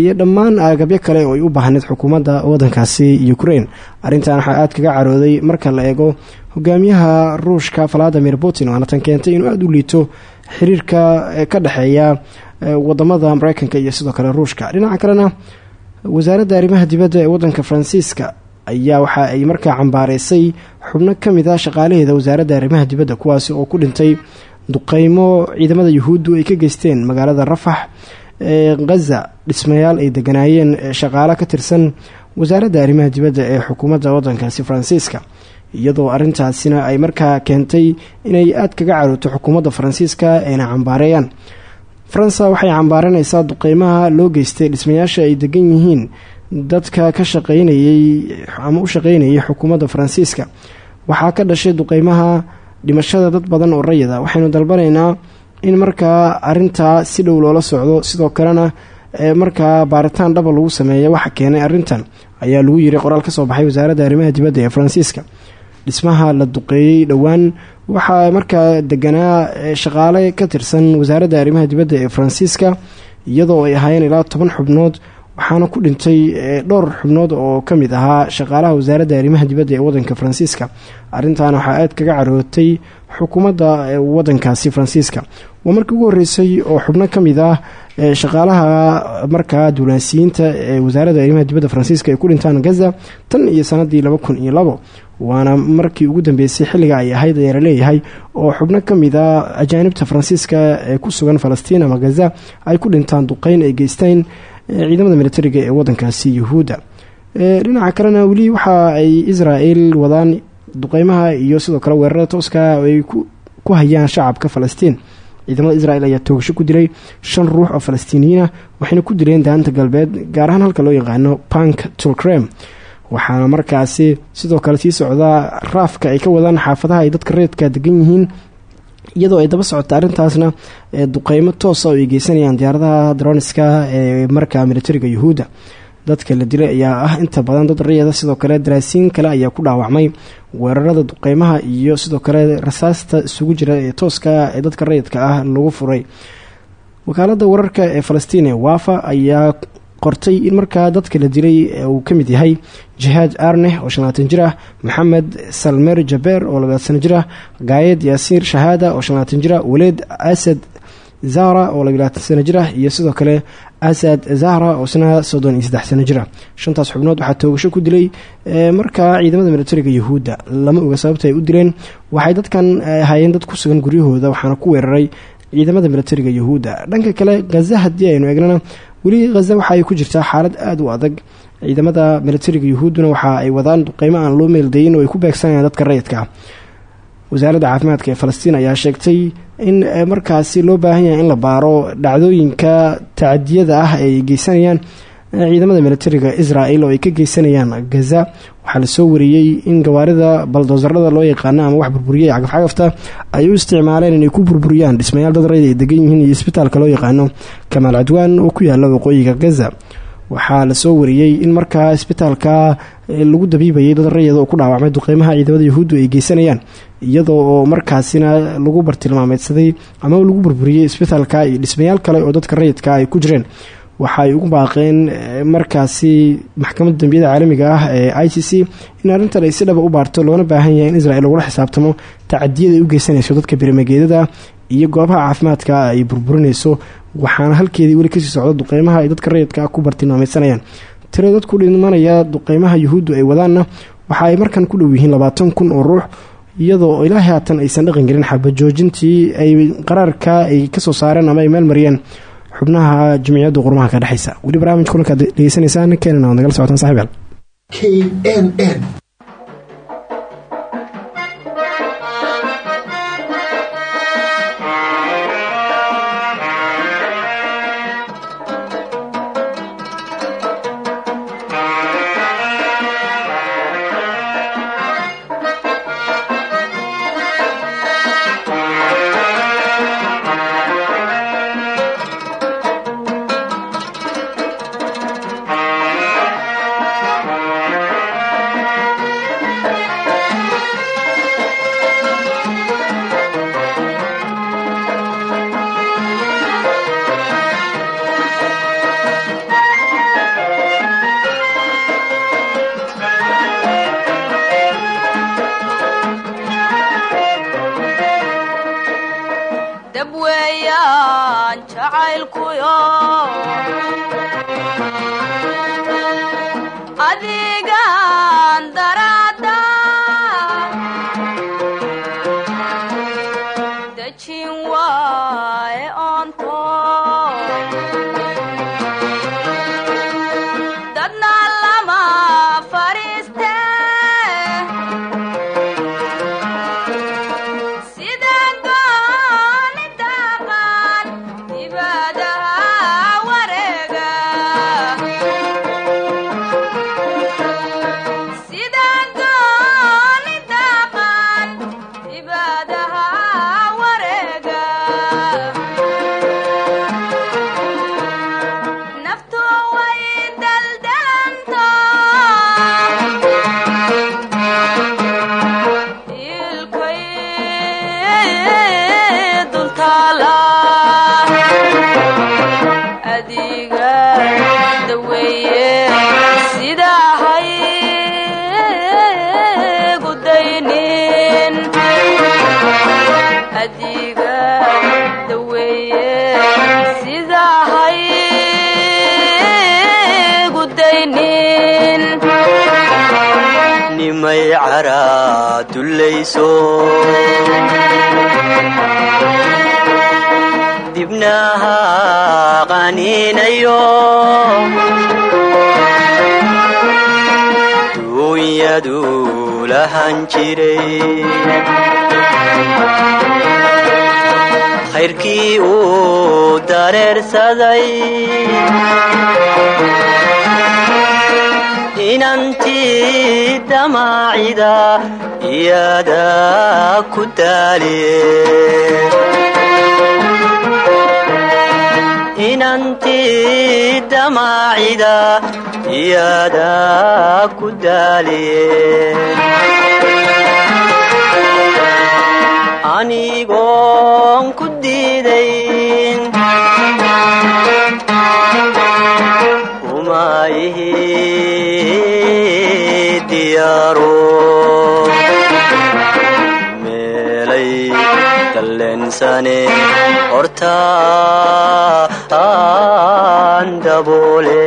iyo dhammaan agabyo kale oo ay u baahneyd xukuumadda wadankaasi ukraine. Arrintan waxaa aada kaga carooday marka la eego hogaamiyaha ruushka valadimir putin waana tan keentay inuu aada u liito xiriirka ka dhexeeya waddamada mareykanka iyo sidoo kale ruushka. Dhinaca kalena wasaaradda arrimaha dibadda ee wadanka faransiiska ayaa waxa ay markaa cambaareysay xubno ka mid a shaqaalaheeda wasaaradda arrimaha dibadda kuwaasi oo ku dhintay duqeymo ciidamada yuhuuddu ay ka geysteen magaalada rafax ee khaza dhismayaal ay deganaayeen shaqaalo ka tirsan wasaaradda arrimaha dibadda ee xukuumadda wadankaasi faransiiska iyadoo arrintaasina ay markaa keentay inay aada kaga carooto xukuumadda faransiiska ayna cambaareeyaan faransa waxay cambaaranaysaa duqeymaha loo geystay dhismayaasha ay degan yihiin. Dadka ka shaqeynayay ama u shaqeynayay xukuumadda faransiiska. Waxaa ka dhashay duqeymaha dhimashada dad badan oo rayida. Waxaynu dalbanaynaa in markaa arintaa si dhow loola socdo sidoo kalena markaa baaritaan dhaba lagu sameeya waxa keenay arrintan ayaa lagu yiri qoraal ka soo baxay wasaaradda arrimaha dibadda ee faransiiska. Dhismaha la duqeeyey dhowaan waxaa markaa deganaa shaqaale ka tirsan wasaaradda arrimaha dibadda ee faransiiska iyadoo ay ahaayeen ilaa toban xubnood waxaana ku dhintay dhowr xubnood oo ka mid ahaa shaqaalaha wasaaradda arrimaha dibadda ee wadanka faransiiska. Arrintan waxaa aad kaga carootay xukuumadda wadankaasi faransiiska. Waa markii ugu horreysay oo xubno ka mid ah shaqaalaha markaa duulaansiyiinta ee wasaaradda arrimaha dibadda faransiiska ay ku dhintaan gaza tan iyo sanadii laba kun iyo labo. Waana markii ugu dambeysay xilliga ay ahayd ayaa la leeyahay oo xubno ka mid a ajaanibta faransiiska ee ku sugan falastiin ama gaza ay ku dhintaan duqeyn ay geysteen ciidamada militariga ee wadankaasi yuhuudda. Dhinaca kalena weli waxa ay israel wadaan duqeymaha iyo sidoo kale weerarada tooska ay ku hayaan shacabka falastiin ciidamada israel ayaa toogasho ku dilay shan ruux oo falastiiniyiinah waxayna ku dileen daanta galbeed gaar ahaan halka loo yaqaano bank tulkrem. Waxaana markaasi sidoo kale sii socdaa raafka ay ka wadaan xaafadaha ay dadka reedka degan yihiin iyadoo ay daba socota arrintaasna duqeymo toosa oo ay geysanayaan diyaaradaha droniska ee markaa militariga yuhuudda dadka la dilay ayaa ah inta badan dad rayada sidoo kale daraasiin kale ayaa ku dhaawacmay weerarada duqeymaha iyo sidoo kale rasaasta isugu jira ee tooska ee dadka rayidka ah lagu furay. Wakaalada wararka ee falastiin ee waafa ayaa qortay in markaa dadka la dilay uu ka mid yahay jihaad arneh oo shanlaatan jir ah maxamed salmer jabeer oo labaad sano jir ah gaayad yaasiir shahaada oo shanlaatan jir ah waleed asad zahra oo labaatan sano jir ah iyo sidoo kale asad zahra oo isna soddon iyo saddex sano jir ah shantaas xubnood waxaa toogasho ku dilay markaa ciidamada militariga yuhuudda lama oga sababta ay u dileen waxay dadkan ahaayeen dad ku sugan guryahooda waxaana ku weeraray ciidamada militariga yuhuudda dhanka kale gaza haddii aynu eegnana weli khaza waxa ay ku jirtaa xaalad aada u adag ciidamada militariga yuhuudduna waxa ay wadaan duqeymo aan loo meeldayin oo ay ku beegsanayaan dadka rayidka wasaaradda caafimaadka ee falastiin ayaa sheegtay in markaasi loo baahan yahay in la baaro dhacdooyinka tacadiyada ah ay geysanayaan ciidamada militariga israel oo ay ka geysanayaan gaza. Waxaa la soo wariyey in gawaarida baldoosarada loo yaqaano ama wax burburiyay cagafcagafta ay u isticmaaleen inay ku burburiyaan dhismayaal dad rayd ay degan yihiin iyo isbitaalka loo yaqaano kamaal cadwaan oo ku yaalla waqooyiga gaza. Waxaa la soo wariyey in markaa isbitaalka lagu dabiibayay dad rayada oo ku dhaawacmay duqeymaha ciidamada yuhuuddu ay geysanayaan iyadoo oo markaasina lagu bartilmaameedsaday ama lagu burburiyey isbitaalka iyo dhismayaal kale oo dadka rayidka ay ku jireen. Waxa ugu baaqeen markaasi maxkamadda dambiyada caalamiga ah ee i c c in arrintan ay si dhaba u baarto loona baahan yahay in israel lagula xisaabtamo tacadiyada ay u geysanayso dadka birimageedada iyo goobaha caafimaadka ay burburinayso. Waxaana halkeedii weli ka sii socda duqeymaha ay dadka rayidka ku bartilmaameysanayaan tiro dadku dhimanaya duqeymaha yuhuuddu ay wadaanna waxa ay markan ku dhow yihiin labaatan kun oo ruux iyadoo ilaa haatan aysan dhaqan gelin xabajoojintii ay qaraarka ay ka soo saareen ama ay meelmariyeen xubnaha jimciyadda qurmaha ka dhexaysa. Weli barnaamij kulankaad dhegeysanaysaan keenana waad socotaan n n dibnaha qaniinayo duunyadu lahan jiray khayrkii uu dareersaday inantii damaacida iyada ku iyada ku diidayn uma ihi diyaaro meelay dallensane hortaan daboole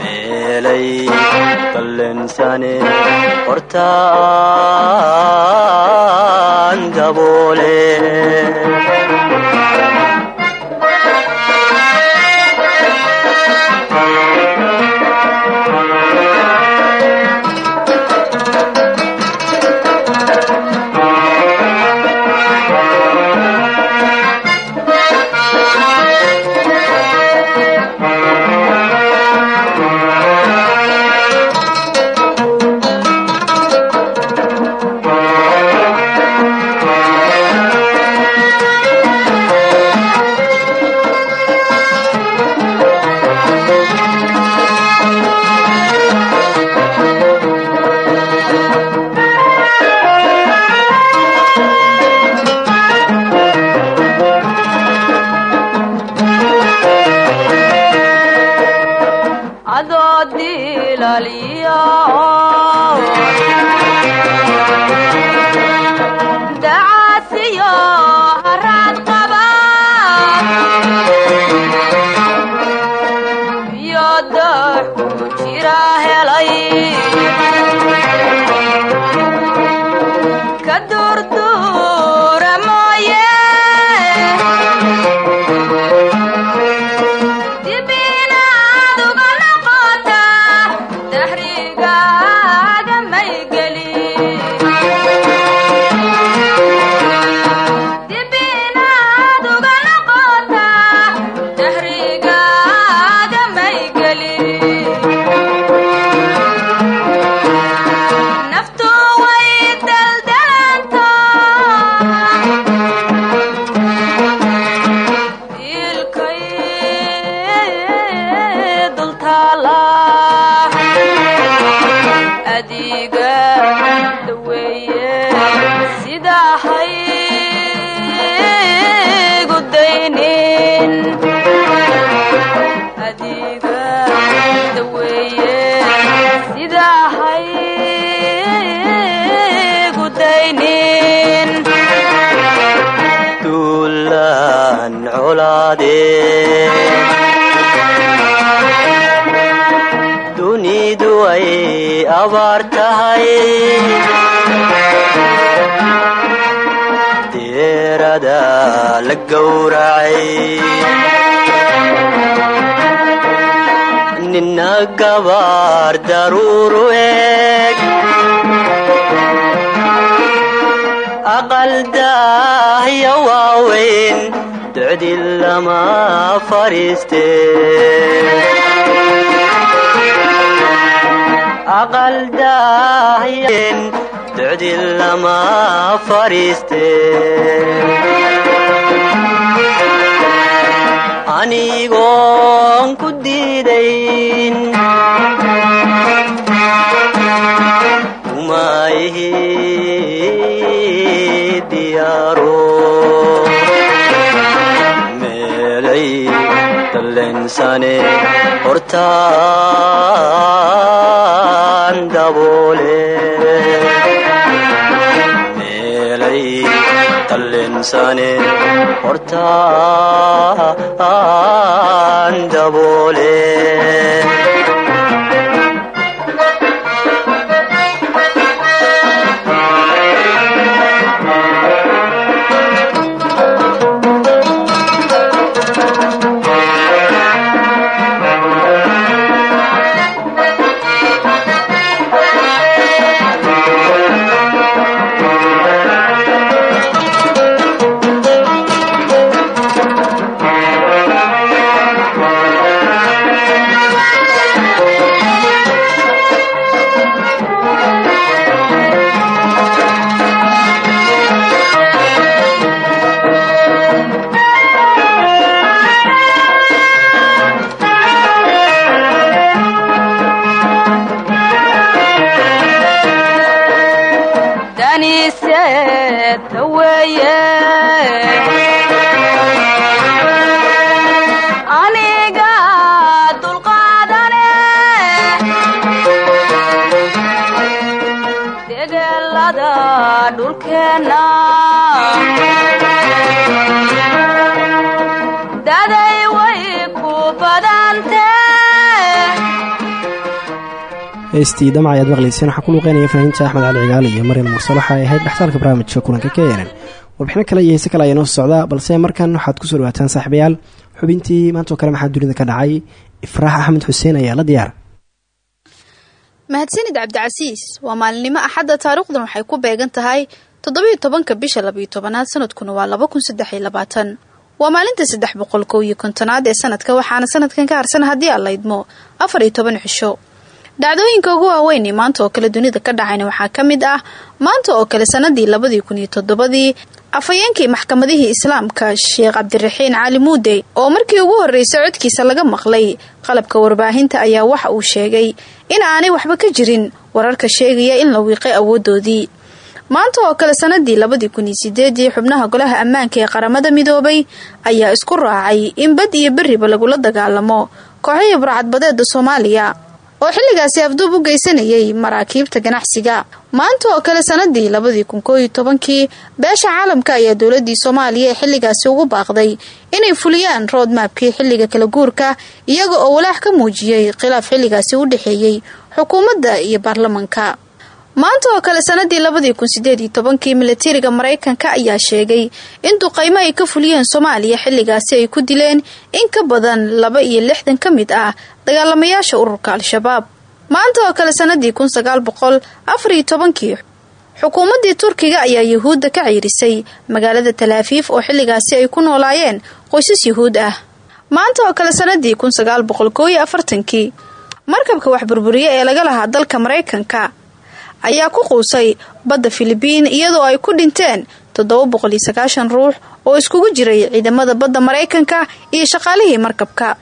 meelay dallensane hortaan dunidu ay abaar tahay deerada la gowracay nina gabaar daruuru eeg aqal daahya waaweyn ducdi lama fariiste aqal daahyen ducdi lama fariiste anigoon ku diidayn uma ihi diyaaro. Meelay dallensane hortaan daboole meelay dallensane hortaan daboole layseed weeye aniga dulqaadane heystii damac ayaad maqlayseen waxaa ku luuqeynaya fanaaniinta axmed cali cigaali iyo maryam mursal waxa ay ahayd dhextaalka barnaamijka kulanka k nn warbixino kale iyo heese kale ayaa noo socdaa balse markan waxaad ku soo dhawaataan saaxiibayaal xubintii maantoo kale maxaa dunida ka dhacay ifraax axmed xuseen ayaa la diyaara mahadsanid cabdicasiis waa maalinimo axadda taariikhdan waxay ku beegan tahay toddobiyo tobanka bisha labayo tobanaad sanadkuna waa laba kun maalinta saddex boqol kow kontonaad ee sanadka waxaana sanadkan ka harsan haddii aan laydmo afar iyo toban cisho dhacdooyinka ugu waaweyn ee maanta oo kale dunida ka dhacayna waxaa ka mid ah maanta oo kale sanadii labadii kun iyo toddobadii afhayeenkii maxkamadihii islaamka sheekh cabdiraxiin cali muude oo markii ugu horreysay codkiisa laga maqlay qalabka warbaahinta ayaa waxa uu sheegay in aanay waxba ka jirin wararka sheegaya in la wiiqay awoodoodii maanta oo kale sanadii labadii kun sideedii xubnaha golaha ammaanka ee qaramada midoobay ayaa isku raacay in bad iyo beriba lagula dagaalamo kooxihii burcadbadeeda soomaaliya oo xilligaasi afduub u geysanayay maraakiibta ganacsiga. Maanta oo kale sanadii labadii kun koo iyo tobankii beesha caalamka ayaa dowladii soomaaliya ee xilligaasi ugu baaqday inay fuliyaan roodmaabkii xilliga kala guurka iyaga oo walaax ka muujiyey khilaaf xilligaasi u dhexeeyey xukuumadda iyo baarlamanka maanta oo kale sanadii labadii kun sideed iyo tobankii milatariga maraykanka ayaa sheegay in duqaymo ay ka fuliyeen soomaaliya xilligaasi ay ku dileen in ka badan laba iyo lixdan ka mid ah dagaalamayaasha ururka al-shabaab. Maanta oo kale sanadii kun sagaal boqol afar iyo tobankii xukuumaddii turkiga ayaa yuhuudda ka ciirisay magaalada talaafiif oo xilligaasi ay ku noolaayeen qoysas yuhuud ah. Maanta oo kale sanadii kun sagaal boqol koo iyo afartankii markabka wax burburiye ee laga lahaa dalka maraykanka ayaa ku quusay badda filibiin iyadoo ay ku dhinteen ruux oo iskugu jiray ciidamada badda maraykanka iyo shaqaalihii markabka.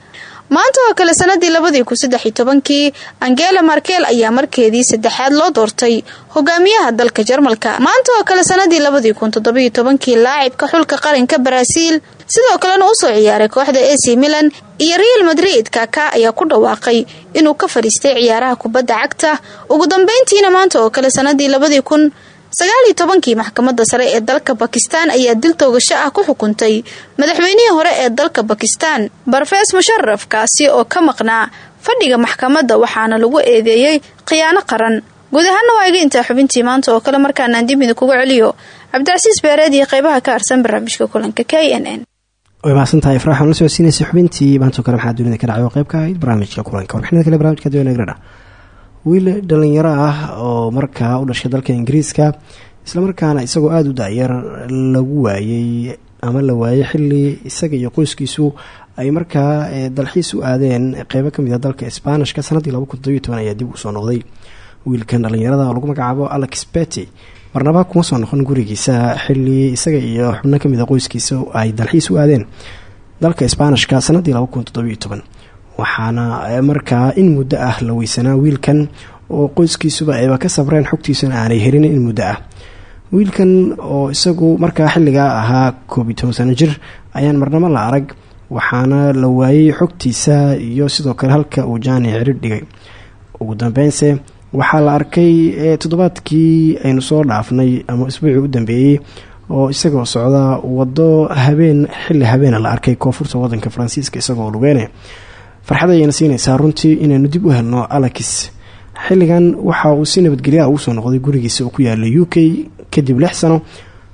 Maanta oo kale sanadii labadii kun saddex iyo tobankii angela markel ayaa markeedii saddexaad loo doortay hogaamiyaha dalka jarmalka. Maanta oo kale sanadii labadii kun toddobiyo tobankii laacibka xulka qaranka baraaziil sidoo kalena u soo ciyaaray kooxda ac milan iyo real madrid. Kaka ayaa ku dhawaaqay inuu ka fadhiistay ciyaaraha kubadda cagta. Ugu dambeyntiina maanta oo kale sanadii labadii kun sagaal iyo tobankii maxkamadda sare ee dalka bakistan ayaa dil toogasho ah ku xukuntay. Madaxweynihii hore ee dalka bakistan barfees musharaf kaasi oo ka maqnaa fadhiga maxkamadda waxaana lagu eedeeyey khiyaano qaran. Guud ahaana waa iga intaa xubintii maanta oo kale markaanaan dib idinkuga celiyo. Cabdicasiis beereed iyo qeybaha ka harsan barnaamijka kulanka k n n mahadsantahay ifraax waxaan la socodsiinaysay xubintii maantoo kale maxaa dunida ka dhacay oo ka ahayd barnaamijka kulanka. Warbixinada kale barnamijka dnagradha wiil dhalinyaro ah oo markaa u dhashay dalka ingiriiska islamarkaana isagoo aada u da-yar lagu waayey ama la waayey xili isaga iyo qoyskiisu ay markaa dalxiis u aadeen qeybo ka mid a dalka sbaanishka sanadii ayaa dib u soo noqday. Wiilkan dhalinyarada oo lagu magacaabo alex bety marnaba kuma soo noqon gurigiisa xili isaga iyo xubno ka mid a qoyskiisa ay dalxiis u aadeen. Dalka sbaanishka sanadii waxaana markaa in muddo ah la weysanaa wiilkan oo qoyskiisuba ayba ka sabreen xogtiisuna aanay helin in muddo ah. Wiilkan oo isagu markaa xilligaa ahaa koob iyo toban sano jir ayaan marnabo la arag waxaana la waayey xogtiisa iyo sidoo kale halka uu jaani cirir dhigay. Ugu dambeynse waxaa la arkay toddobaadkii aynu soo dhaafnay ama isbuucii u dambeeyey oo isagoo socda wado habeen xilli habeena la arkay koonfurta wadanka faransiiska isagoo lugeene. Farxad ayayna siinaysaa runtii inaynu dib u helno alex xilligan waxa uu si nabadgelyaha ugu soo noqday gurigiisa uu ku yaalla u k. Kadib lix sano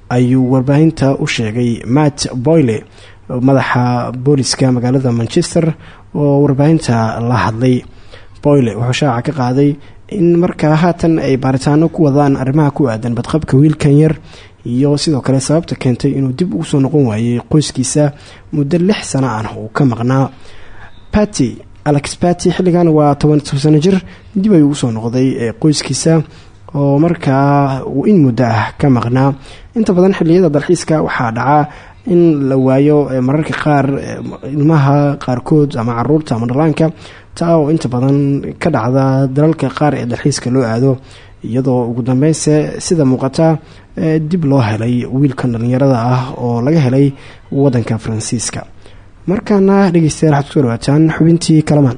ayuu warbaahinta u sheegay matt boyle madaxa booliska magaalada manchester oo warbaahinta la hadlay. Boyle wuxuu shaaca ka qaaday in markaa haatan ay baaritaano ku wadaan arrimaha ku aadan badqabka wiilkan yar. Iyo sidoo kale sababta keentay inuu dib ugu soo noqon waayey qoyskiisa muddo lix sano ah uu ka maqnaa. Baty alex baty xilligan waa toban sano jir dib ayuu ugu soo noqday qoyskiisa oo markaa uu in muddo ah ka maqnaa. Inta badan xilliyada dalxiiska waxaa dhacaa in la waayo mararka qaar ilmaha qaarkood ama carruurta ama dhalaanka taa oo inta badan ka dhacda dalalka qaar ee dalxiiska loo aado iyadoo ugu dambeynse sida muuqata dib loo helay wiilkan dhallinyarada ah oo laga helay wadanka faransiiska. Markaana dhegeystayaal waxaad ku soo dhawaataan xubintii kalamaan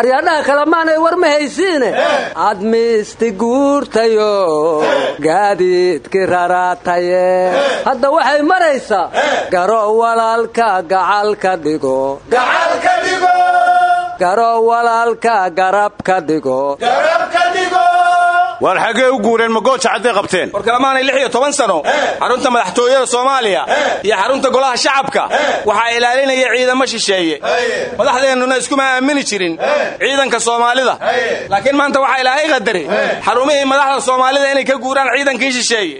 aryaadhaha kalamaanay war ma haysiine admiisti guurtayo. Gaadiidkii raraataye. Hadda waxay maraysaa garo walaalka gacal ka dhigo. Garo walaalka garab ka dhigo waar xaggee u guureen magooja cadday qabteen? War kalamaanay lix iyo toban sano. Xarunta madaxtooyada soomaaliya. Iyo xarunta golaha shacabka. Waxaa ilaalinaya ciidamo shisheeye. Madaxdeennuna iskuma aamini jirin ciidanka soomaalida. Laakiin maanta waxaa ilaahay qadari. Xarumihii madaxda soomaalida inay ka guuraan ciidankii shisheeye.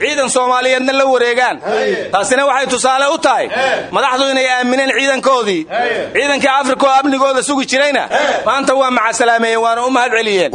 Ciidan soomaaliyeedna la wareegaan. Taasina waxay tusaale u tahay. Madaxdu inay aamineen ciidankoodii. Ciidankii afrika oo amnigooda sugi jirayna. Maanta waa macasalaameeyeen waana u mahad celiyeen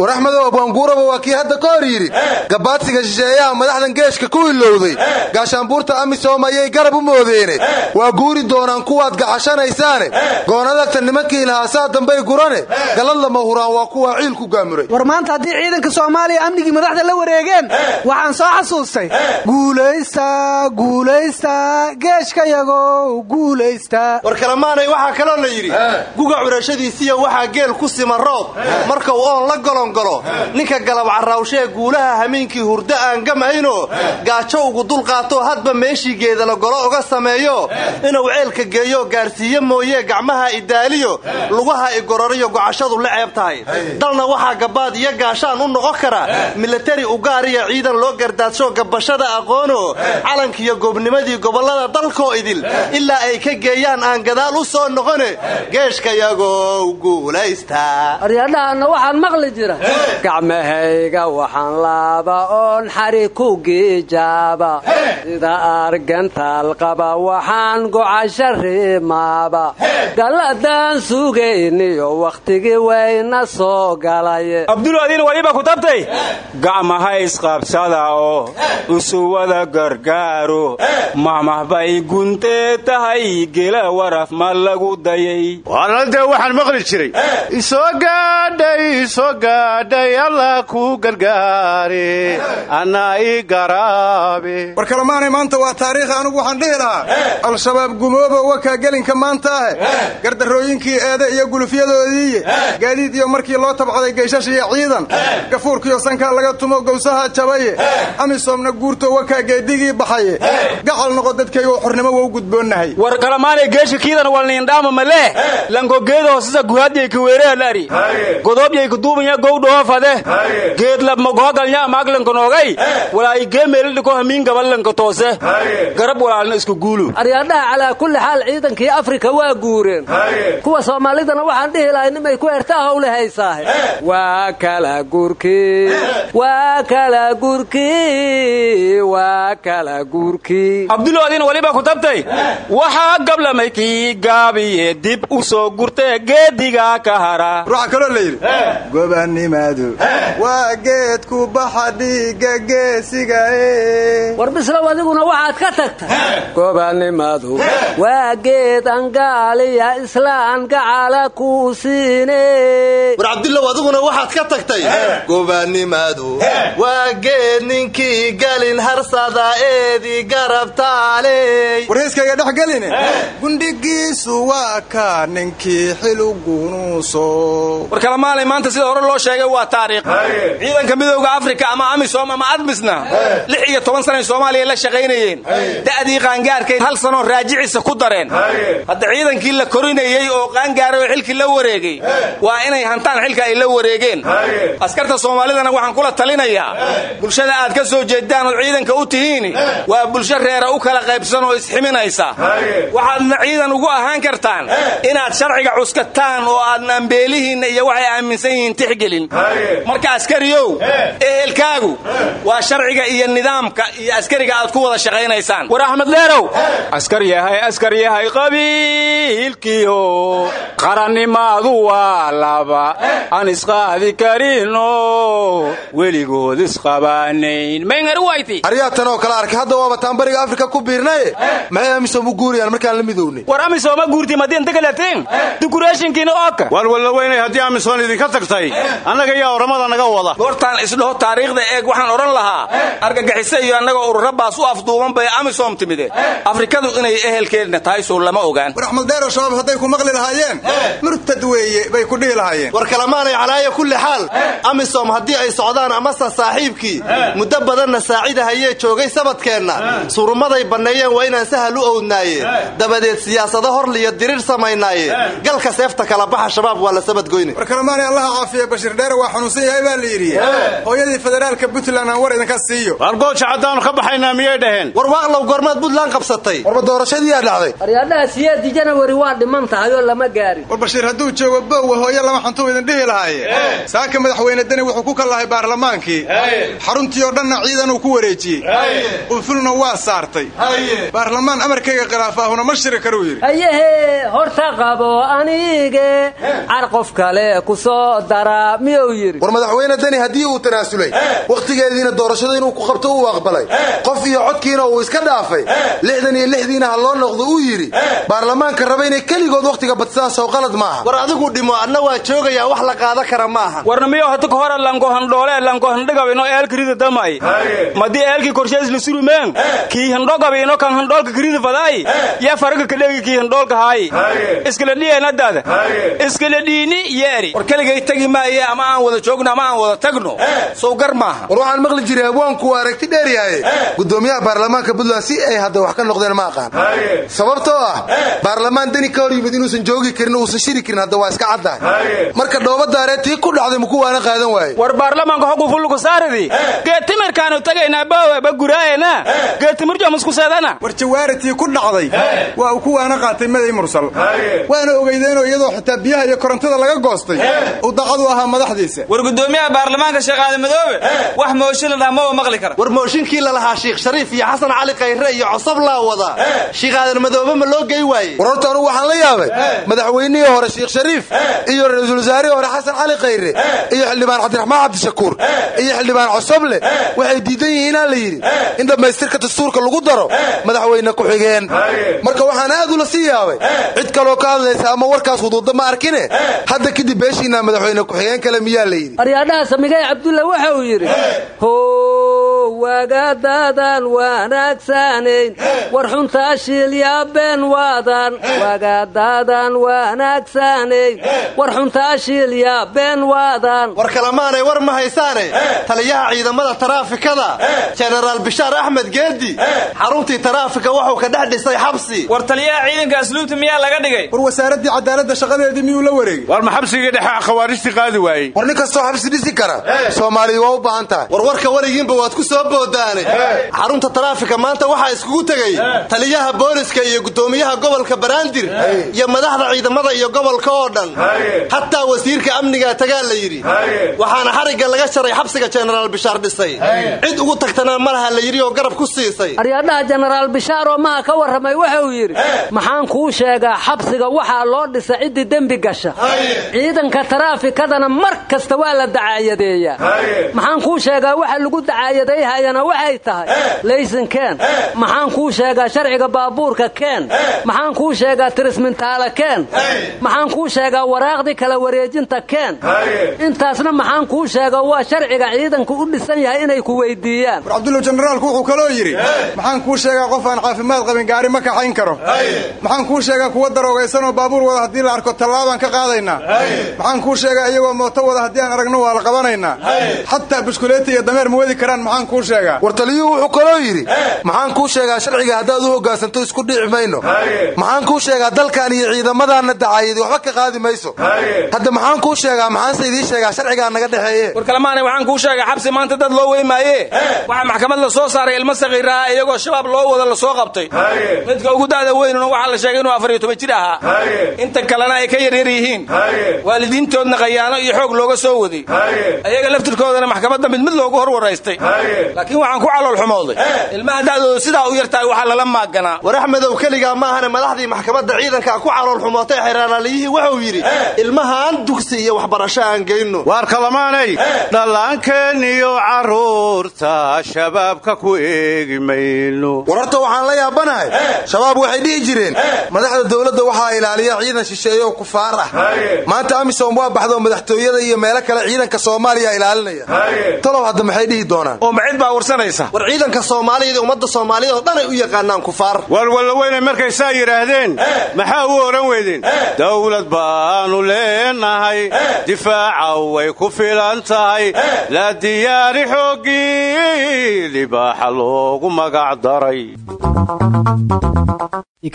hadda ka hor yidhi gabaadsiga shisheeyaha madaxdan geeshka ku ilowday gaashaanbuurta amisom ayay garab u moodeene. Waa guuri doonaan kuwaad gacashanaysaane goonadagta nimankii lahaa saa dambay gurane. Galad lama huraan waa kuwaa ciil ku gaamuray. War maanta haddii ciidanka soomaaliya amnigii madaxda la wareegeen waxaan soo xasuustay. Guulaysta guulaysta geeshkayagow guulaysta. War kalamaanay waxaa kaloo la yidhi guga curashadiisiya waxaa geel ku sima roob. Marka uu oon la golongolo ninka galab carraawshee guulaha hamiinkii hurdo aan gamaynoo gaajo ugu dulqaato hadba meeshii geedala golo uga sameeyo. Inuu ceelka geeyo gaarsiiye mooye gacmaha idaaliyo lugaha igororiyo gocashadu la ceeb tahay. Dalna waxaa gabaad iyo gaashaan u noqon kara. Milatari ugaariya ciidan loo gardaadsho gabashada aqoono calankiiyo goobnimadii gobollada dalkoo idil. Ilaa ay ka geeyaan aan gadaal u soo noqone. Geeshkayagow guulaysta aryaadhahanna waxaan laaba oon xari ku giijaaba sida argantaal qaba waxaan gocasho riimaaba galladaan sugayniyo wakhtigii wayna soo galaye abdul adiin waliba ku tabtay gacmaha isqabsada oo usuwada gargaaro mamah bay guntee tahay gela waraf ma lagu dayay. Waanaldee waxaan maqli jiray. Isoo gaadhay isoo gaadhay allah kuu gargaare annaa ii garaabe. War kalamaanay maanta waa taariikhi anugu waxaan dhihi lahaa. Al-shabaab gumooba wakaa gelinka maanta ahe gardarrooyinkii eede iyo gulufyadoodiiye gaadiid iyo markii loo tabcaday geyshash iyo ciidan. Gafuurkiyo sankaa laga tumo gowsaha jabaye. Amisoomna guurto wakaa geedigii baxaye gacal noqo dadkaygo xornimo waa u gudboonnahay. War kalamaanay geesha kiidan walniindhaama malee langogeeda hoosisa guhaadyay kaweerehalari godoobyay kuduubanya gowdhoofade geedlab magohagalnya amaaglankanogay walaayi geemeelidhiko hamiin gaballanka toose. Garab walaalna isku guulu. Aryaadhaha calaa kulli xaal ciidankii afrika waa guureen. Kuwa soomaalidana waxaan dhihi lahay nimay ku hertaa howle haysaahe. Waa kala gurkii waa kala gurkii waa kala gurkii abdulo adiin waliba ku tabtay? Waxaa gablamay kii gaabiye dib u soo gurtee geedigaa ka hara. Waxaa kaloo la yidhi gobanimaadu waa geedku baxa dhiigga geesiga war bislow adiguna waxaad ka tagtay. Gobanimadu waa geed angaaliya islaan gacala kuu siine war cabdillow adiguna waxaad ka tagtay. Gobanimadu waa geed ninkii galin harsada eedii garabtaaley warheyskayga dhex geline. Gundhigiisu waa ka ninkii xilugunuuso war kalamaanay maanta sida hore loo sheegay waa taariikh ciidanka midowda afrika ama amisom ama admisna? Lix iyo toban sanay soomaaliya la shaqaynayeen. Da'dii qaangaarkay hal sanoo raajiciisa ku dareen. Hadda ciidankii la korinayey oo qaangaaray oo xilkii la wareegay waa inay hantaan xilka ay la wareegeen. Askarta soomaalidana waxaan kula talinayaa bulshada aad ka soo jeedaan ood ciidanka u tihiin waa bulsho reera u kala qaybsan oo isximinaysa. Waxaadna ciidan ugu ahaan kartaan inaad sharciga cuskataan oo aadna ambeelihiinna iyo waxay aaminsan yihiin tixgelin. Marka askariyo axmedow ehelkaagu waa sharciga iyo nidaamka iyo askariga aad ku wada shaqaynaysaan. War axmed dheerow askar yahay askar yahay qabiilkiyo qarannimaadu waa laba aan isqaadi karinoo weligood isqabaanayn. Mayngarwayti aryaatan oo kale arkay hadda waaba taanbariga afrika ku biirnaye. Maxay amisom u guurayaan markaan la midownay war amisooma guurti madiinta kaletiin dukureeshinkiina ooka war wallaweynay haddii amisom idinka tagtay. Annaga yaa oramada naga wada goortaan isdhaho taariikhda eeg waxaan odhan lahaa. Argagixiso iyo annagoo urura baas u afduuban bay amisom timide. Afrikadu inay ehelkeedna tahay sow lama ogaan. War axmed dheero shabaab hadday ku maqli lahaayeen? Murtad weeye bay ku dhihi lahaayeen. War kalamaanay calaaya kulli xaal. Amisom haddii ay socdaan amase saaxiibkii muddo badanna saacidahayee joogay sabadkeenna. Surumaday banneeyeen waa inaan sahal u owdnaaye dabadeed siyaasado horliyo diriir samaynaaye galka seefta kala baxa shabaab waa la sabadgoyne war kalamaanay allaha caafiya bashiir dheere waa xanuunsan yahay baa la yidhi hooyadii federaalka puntland aan war idinka siiyo. War gooja haddaanu ka baxaynaa miyay dhaheen? War waaqlow goormaad puntland qabsatay. Warba doorashadiiyaa dhacday. Aryaadhaha siyeedii janawari waa dhiman tahay oo lama gaarin. War bashiir hadduu joogo bowa hooyo lama xantuu idin dhihi lahaaye saaka madaxweyne deni wuxuu ku kallahay baarlamaankii. Xaruntii oo dhanna ciidan uu ku wareejiyey ulfulna waa saartay. Baarlamaan amarkayga khilaafaahuna ma shiri karuu yidhi. Ayahe horta qabo anige car qof kale ku soo dara miyuu yidhi haddii uu tanaasulay wakhtigeediina doorashada inuu ku qabto uu aqbalay. Qof iyo codkiina uu iska dhaafay. Lixdan iyo lixdiina ha loo noqdo uu yidhi baarlamaanka raba inay keligood wakhtiga badsadaan sow qalad maaha war adigu dhimo adna waa joogayaa wax la qaada kara maaha warna miyo hata kahora lankohandhoole lankohandhigabino eelka rida damay. Madii eelkii korshees la surumeen kii handhogabino kan handhoolka karida faday yaa faraga kadhegi kii handhoolka haay iskala dhiyeenadaada iskala dhiini yeeri. War keligay tegi maaye ama aan wada joogno ama aan wada tagno sow gar maaha. War waxaan maqli jiray abwaanku waa aragti dheeryahaye gudoomiyaha baarlamaanka puntland si ay hadda wax ka noqdeen ma aqaan. Sababtoo ah baarlamaan deni ka hor yimid inuusan joogi karin uusan shiri karin hadda waa iska caddahay marka dhoobadaaree tii ku dhacday muku waana qaadan waaye war baarlamaanka hogu fullugu saaridi. Geetimirkaanu tagaynaa baawe baguraayana geetimirjo musku seedana. War jawaaritii ku dhacday waa uu ku waana qaatay maday mursal. Waana ogeydeenoo iyadoo xitaa biyaha iyo korontada laga goostay. Uu dacadu ahaa madaxdiisa. War gudoomiyaha baarlamaanka sheekh madoobe? Wax mooshin la dhaha maba maqli kara. War mooshinkii la lahaa shiikh shariif iyo xasan cali khayre iyo cosob laa wadaa shiikh aadan madoobe ma loo gey waaye war horta anugu waxaan la yaabay. Madaxweynihii hore shiikh shariif iyo ra'iisul wasaarihii hore xasan cali khayre iyo xildhibaan cabdiraxmaan cabdishakuur iyo xildhibaan cosoble waxay diidan yihiin inaa la yidhi. In dhammaystirka dastuurka lagu daro madaxweyne ku-xigeen marka waxaan aad ula sii yaabay cid kaloo ka hadlaysa ama warkaas huduudda ma arkine. Hadda kadib beeshiinaa madaxweyne ku-xigeen kale miyaa la samigay cabdulla waxa uu yidhi how wagaadaadan wanaagsanayn war xuntaa shiilyaabeen waadan. Wagaadaadan wanaagsanayn war xuntaa shiilyaabeen waadan. War kalamaanay war ma haysaane taliyaha ciidamada taraafikada. Jenaraal bishaar axmed geedi xaruntii taraafika wuxuu ka dhex dhisay xabsi. War taliyaha ciidanka asluubta miyaa laga dhigay? War wasaaraddii cadaaladda shaqadeedii miyuu la wareegay? War ma xabsigii dhexe khawaarijtii qaadi waayey? War nin kastoo xabsi dhisi kara soomaaliya waa u baahan tahay. War warka weligiinba waad ku soo boodaane. Xarunta taraafika maanta waxaa iskugu tegey taliyaha booliska iyo gudoomiyaha gobolka baraandir iyo madaxda ciidamada iyo gobolka oo dhan. Hataa wasiirka amnigaa tagaa la yidhi. Waxaana xarigga laga jaray xabsiga jenaraal bishaar dhisay. Cid ugu tagtana malaha la yidhi oo garab ku siisay. Aryaadhaha jenaraal bishaar oo maha ka warramay waxa uu yidhi maxaan kuu sheegaa xabsiga waxaa loo dhisa ciddii dembi gasha. Ciidanka taraafikadana mar kasta waa la dacaayadeeyaa. Maxaan kuu sheegaa waxa lagu dacaayadayhayana waxay tahay? Laysin keen maxaan kuu sheegaa sharciga baabuurka keen maxaan kuu sheegaa tirismintaala keen maxaan kuu sheegaa waraaqdii kala wareejinta keen intaasna maxaan kuu sheegaa waa sharciga ciidanku u dhisan yahay inay ku weydiiyaan. War cabdulla jenaraalku wuxuu kaloo yidhi maxaan kuu sheegaa qof aan caafimaad qabin gaari ma kaxayn karo. Maxaan kuu sheegaa kuwa daroogaysan oo baabuur wada haddii la arko tallaabaan ka qaadaynaa maxaan kuu sheegaa iyagoo mooto wada haddii aan aragno waa la qabanaynaa. Xataa bushkuleeta iyo dameer ma wadi karaan maxaan war taliyuhu wuxuu kaloo yidhi maxaan kuu sheegaa sharciga haddaad u hoggaansanto isku dhici mayno. Maxaan kuu sheegaa dalkan iyo ciidamadaanna dacaayadi waxba ka qaadi mayso. Hadda maxaan kuu sheegaa maxaanse idiin sheegaa sharcigaa naga dhexeeye? War kalemaanay waxaan kuu sheegay xabsi maanta dad loo weymaaye. Waxaa maxkamad la soo saaray ilmo sakiiraha iyagoo shabaab loo wada la soo qabtay. Midka ugu da'da weynuna waxaa la sheegay inuu afar iyo toban jir ahaa. Inta kalena ay ka yaryar yihiin. Waalidiintoodna khayaano iyo xoog looga soo waday ayaga laftirkoodana maxkamadda mid mid loogu hor waraystay laakiin waxaan ku calool xumooday ilmaha da'dooda sidaa u yartahay waxaa lala maaganaa. War axmedow keligaa maahane madaxdii maxkamadda ciidanka ku calool xumootay xeeraalaaliyihii wuxuu yidhi ilmahaan dugsi iyo waxbarasho aan geyno. Waar kalamaanay dhallaankeeniyo carruurta shabaabka ku eegi mayno. War horta waxaan la yaabanahay shabaab waxay dhihi jireen madaxda dowladda waxaa ilaaliya ciidan shisheeye oo kufaar ah. Maanta amisom waa baxdoo madaxtooyada iyo meelo kale ciidanka soomaaliya ilaalinaya. Talow hadda maxay dhihi doonaan macid baa warsanaysa. War ciidanka soomaaliyad iyo ummadda soomaaliyad oo dhan ay u yaqaanaan kufaar. Walwalla weynay markay saa yidhaahdeen. Maxaa u odhan weydeen? Dawlad baanu leenahay. Difaaca way ku filan tahay. La diyaari xooggii libaaxa loogu magac daray.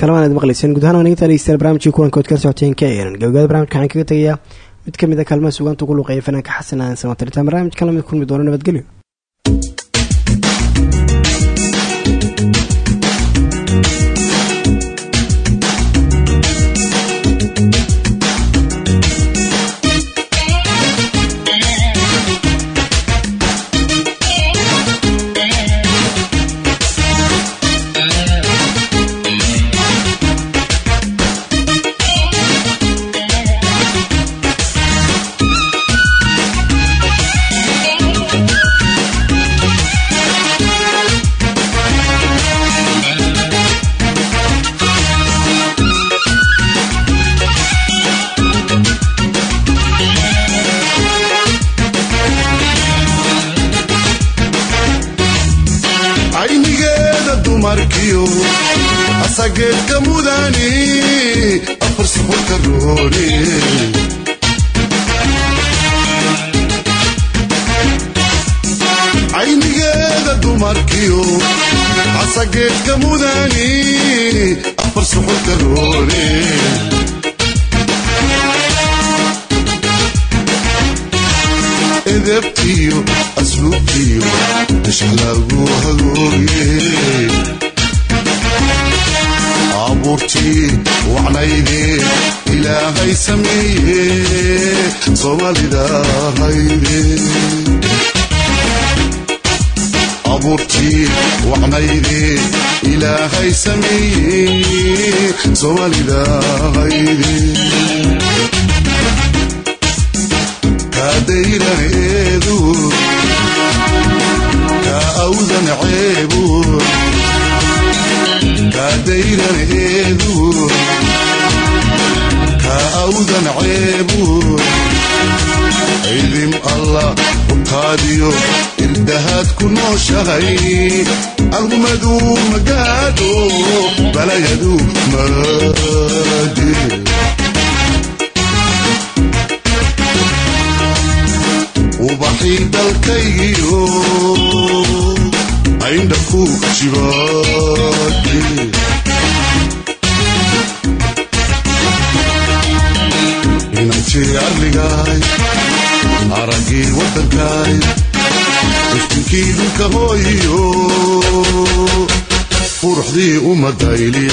Kalamaanaad maqlayseen. Guud ahaan waa naga taadhegeystaan barnaamijkii kulankood kala socoteen ka barnamijka waxaan kaga tegayaa mid ka mid a kaalmaha sugaanta ugu luuqeeya fanaanka xasan aadan samatartaan barnaamijkan la mid kulmi doono nabadgelyo caynigeeda dumarkiyo asageedka mudani afar soomaalida hayde abuurtii wacnaydee ilaahay sameeye soomaalida hayde kaadayraneedu ka awdan ceebu kaadayraneedu ka awdan ceebu cidim allah u qaadiyo irdahaad ku nooshahay algumadu magaadho balayadu maade ubaxii dalkaygiyo ayndha ku jibaade inantii arligaay araggii waddankaay iftinkii dhulka hooyiyo quruxdii ummadayli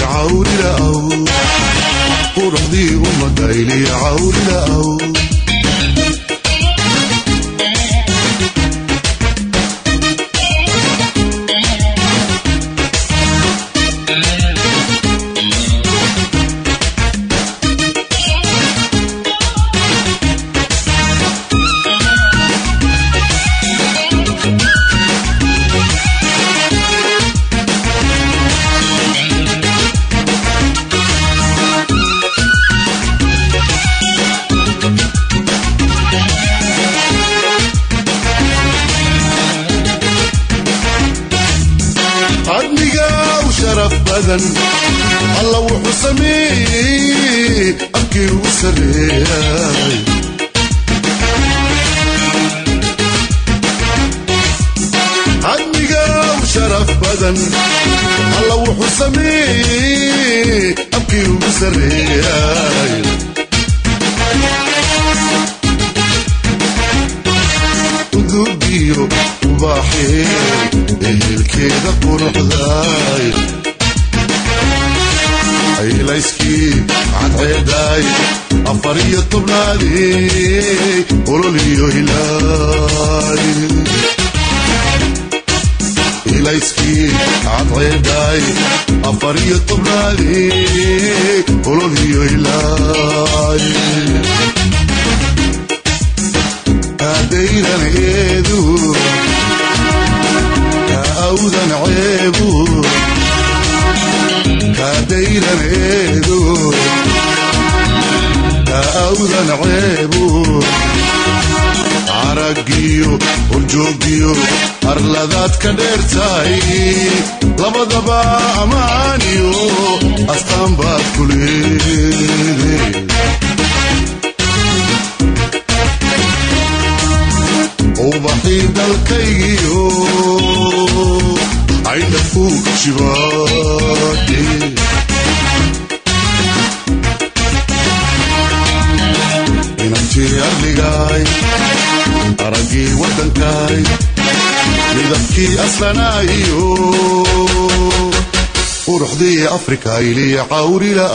badan. Alla wuxuu sameeyey afkii ugu sareeyay amigaaw sharaf badan. ilaali ololiyo ilaali ilayskii cadceeday afar iyo tobnaadii Africa ili ya qawri la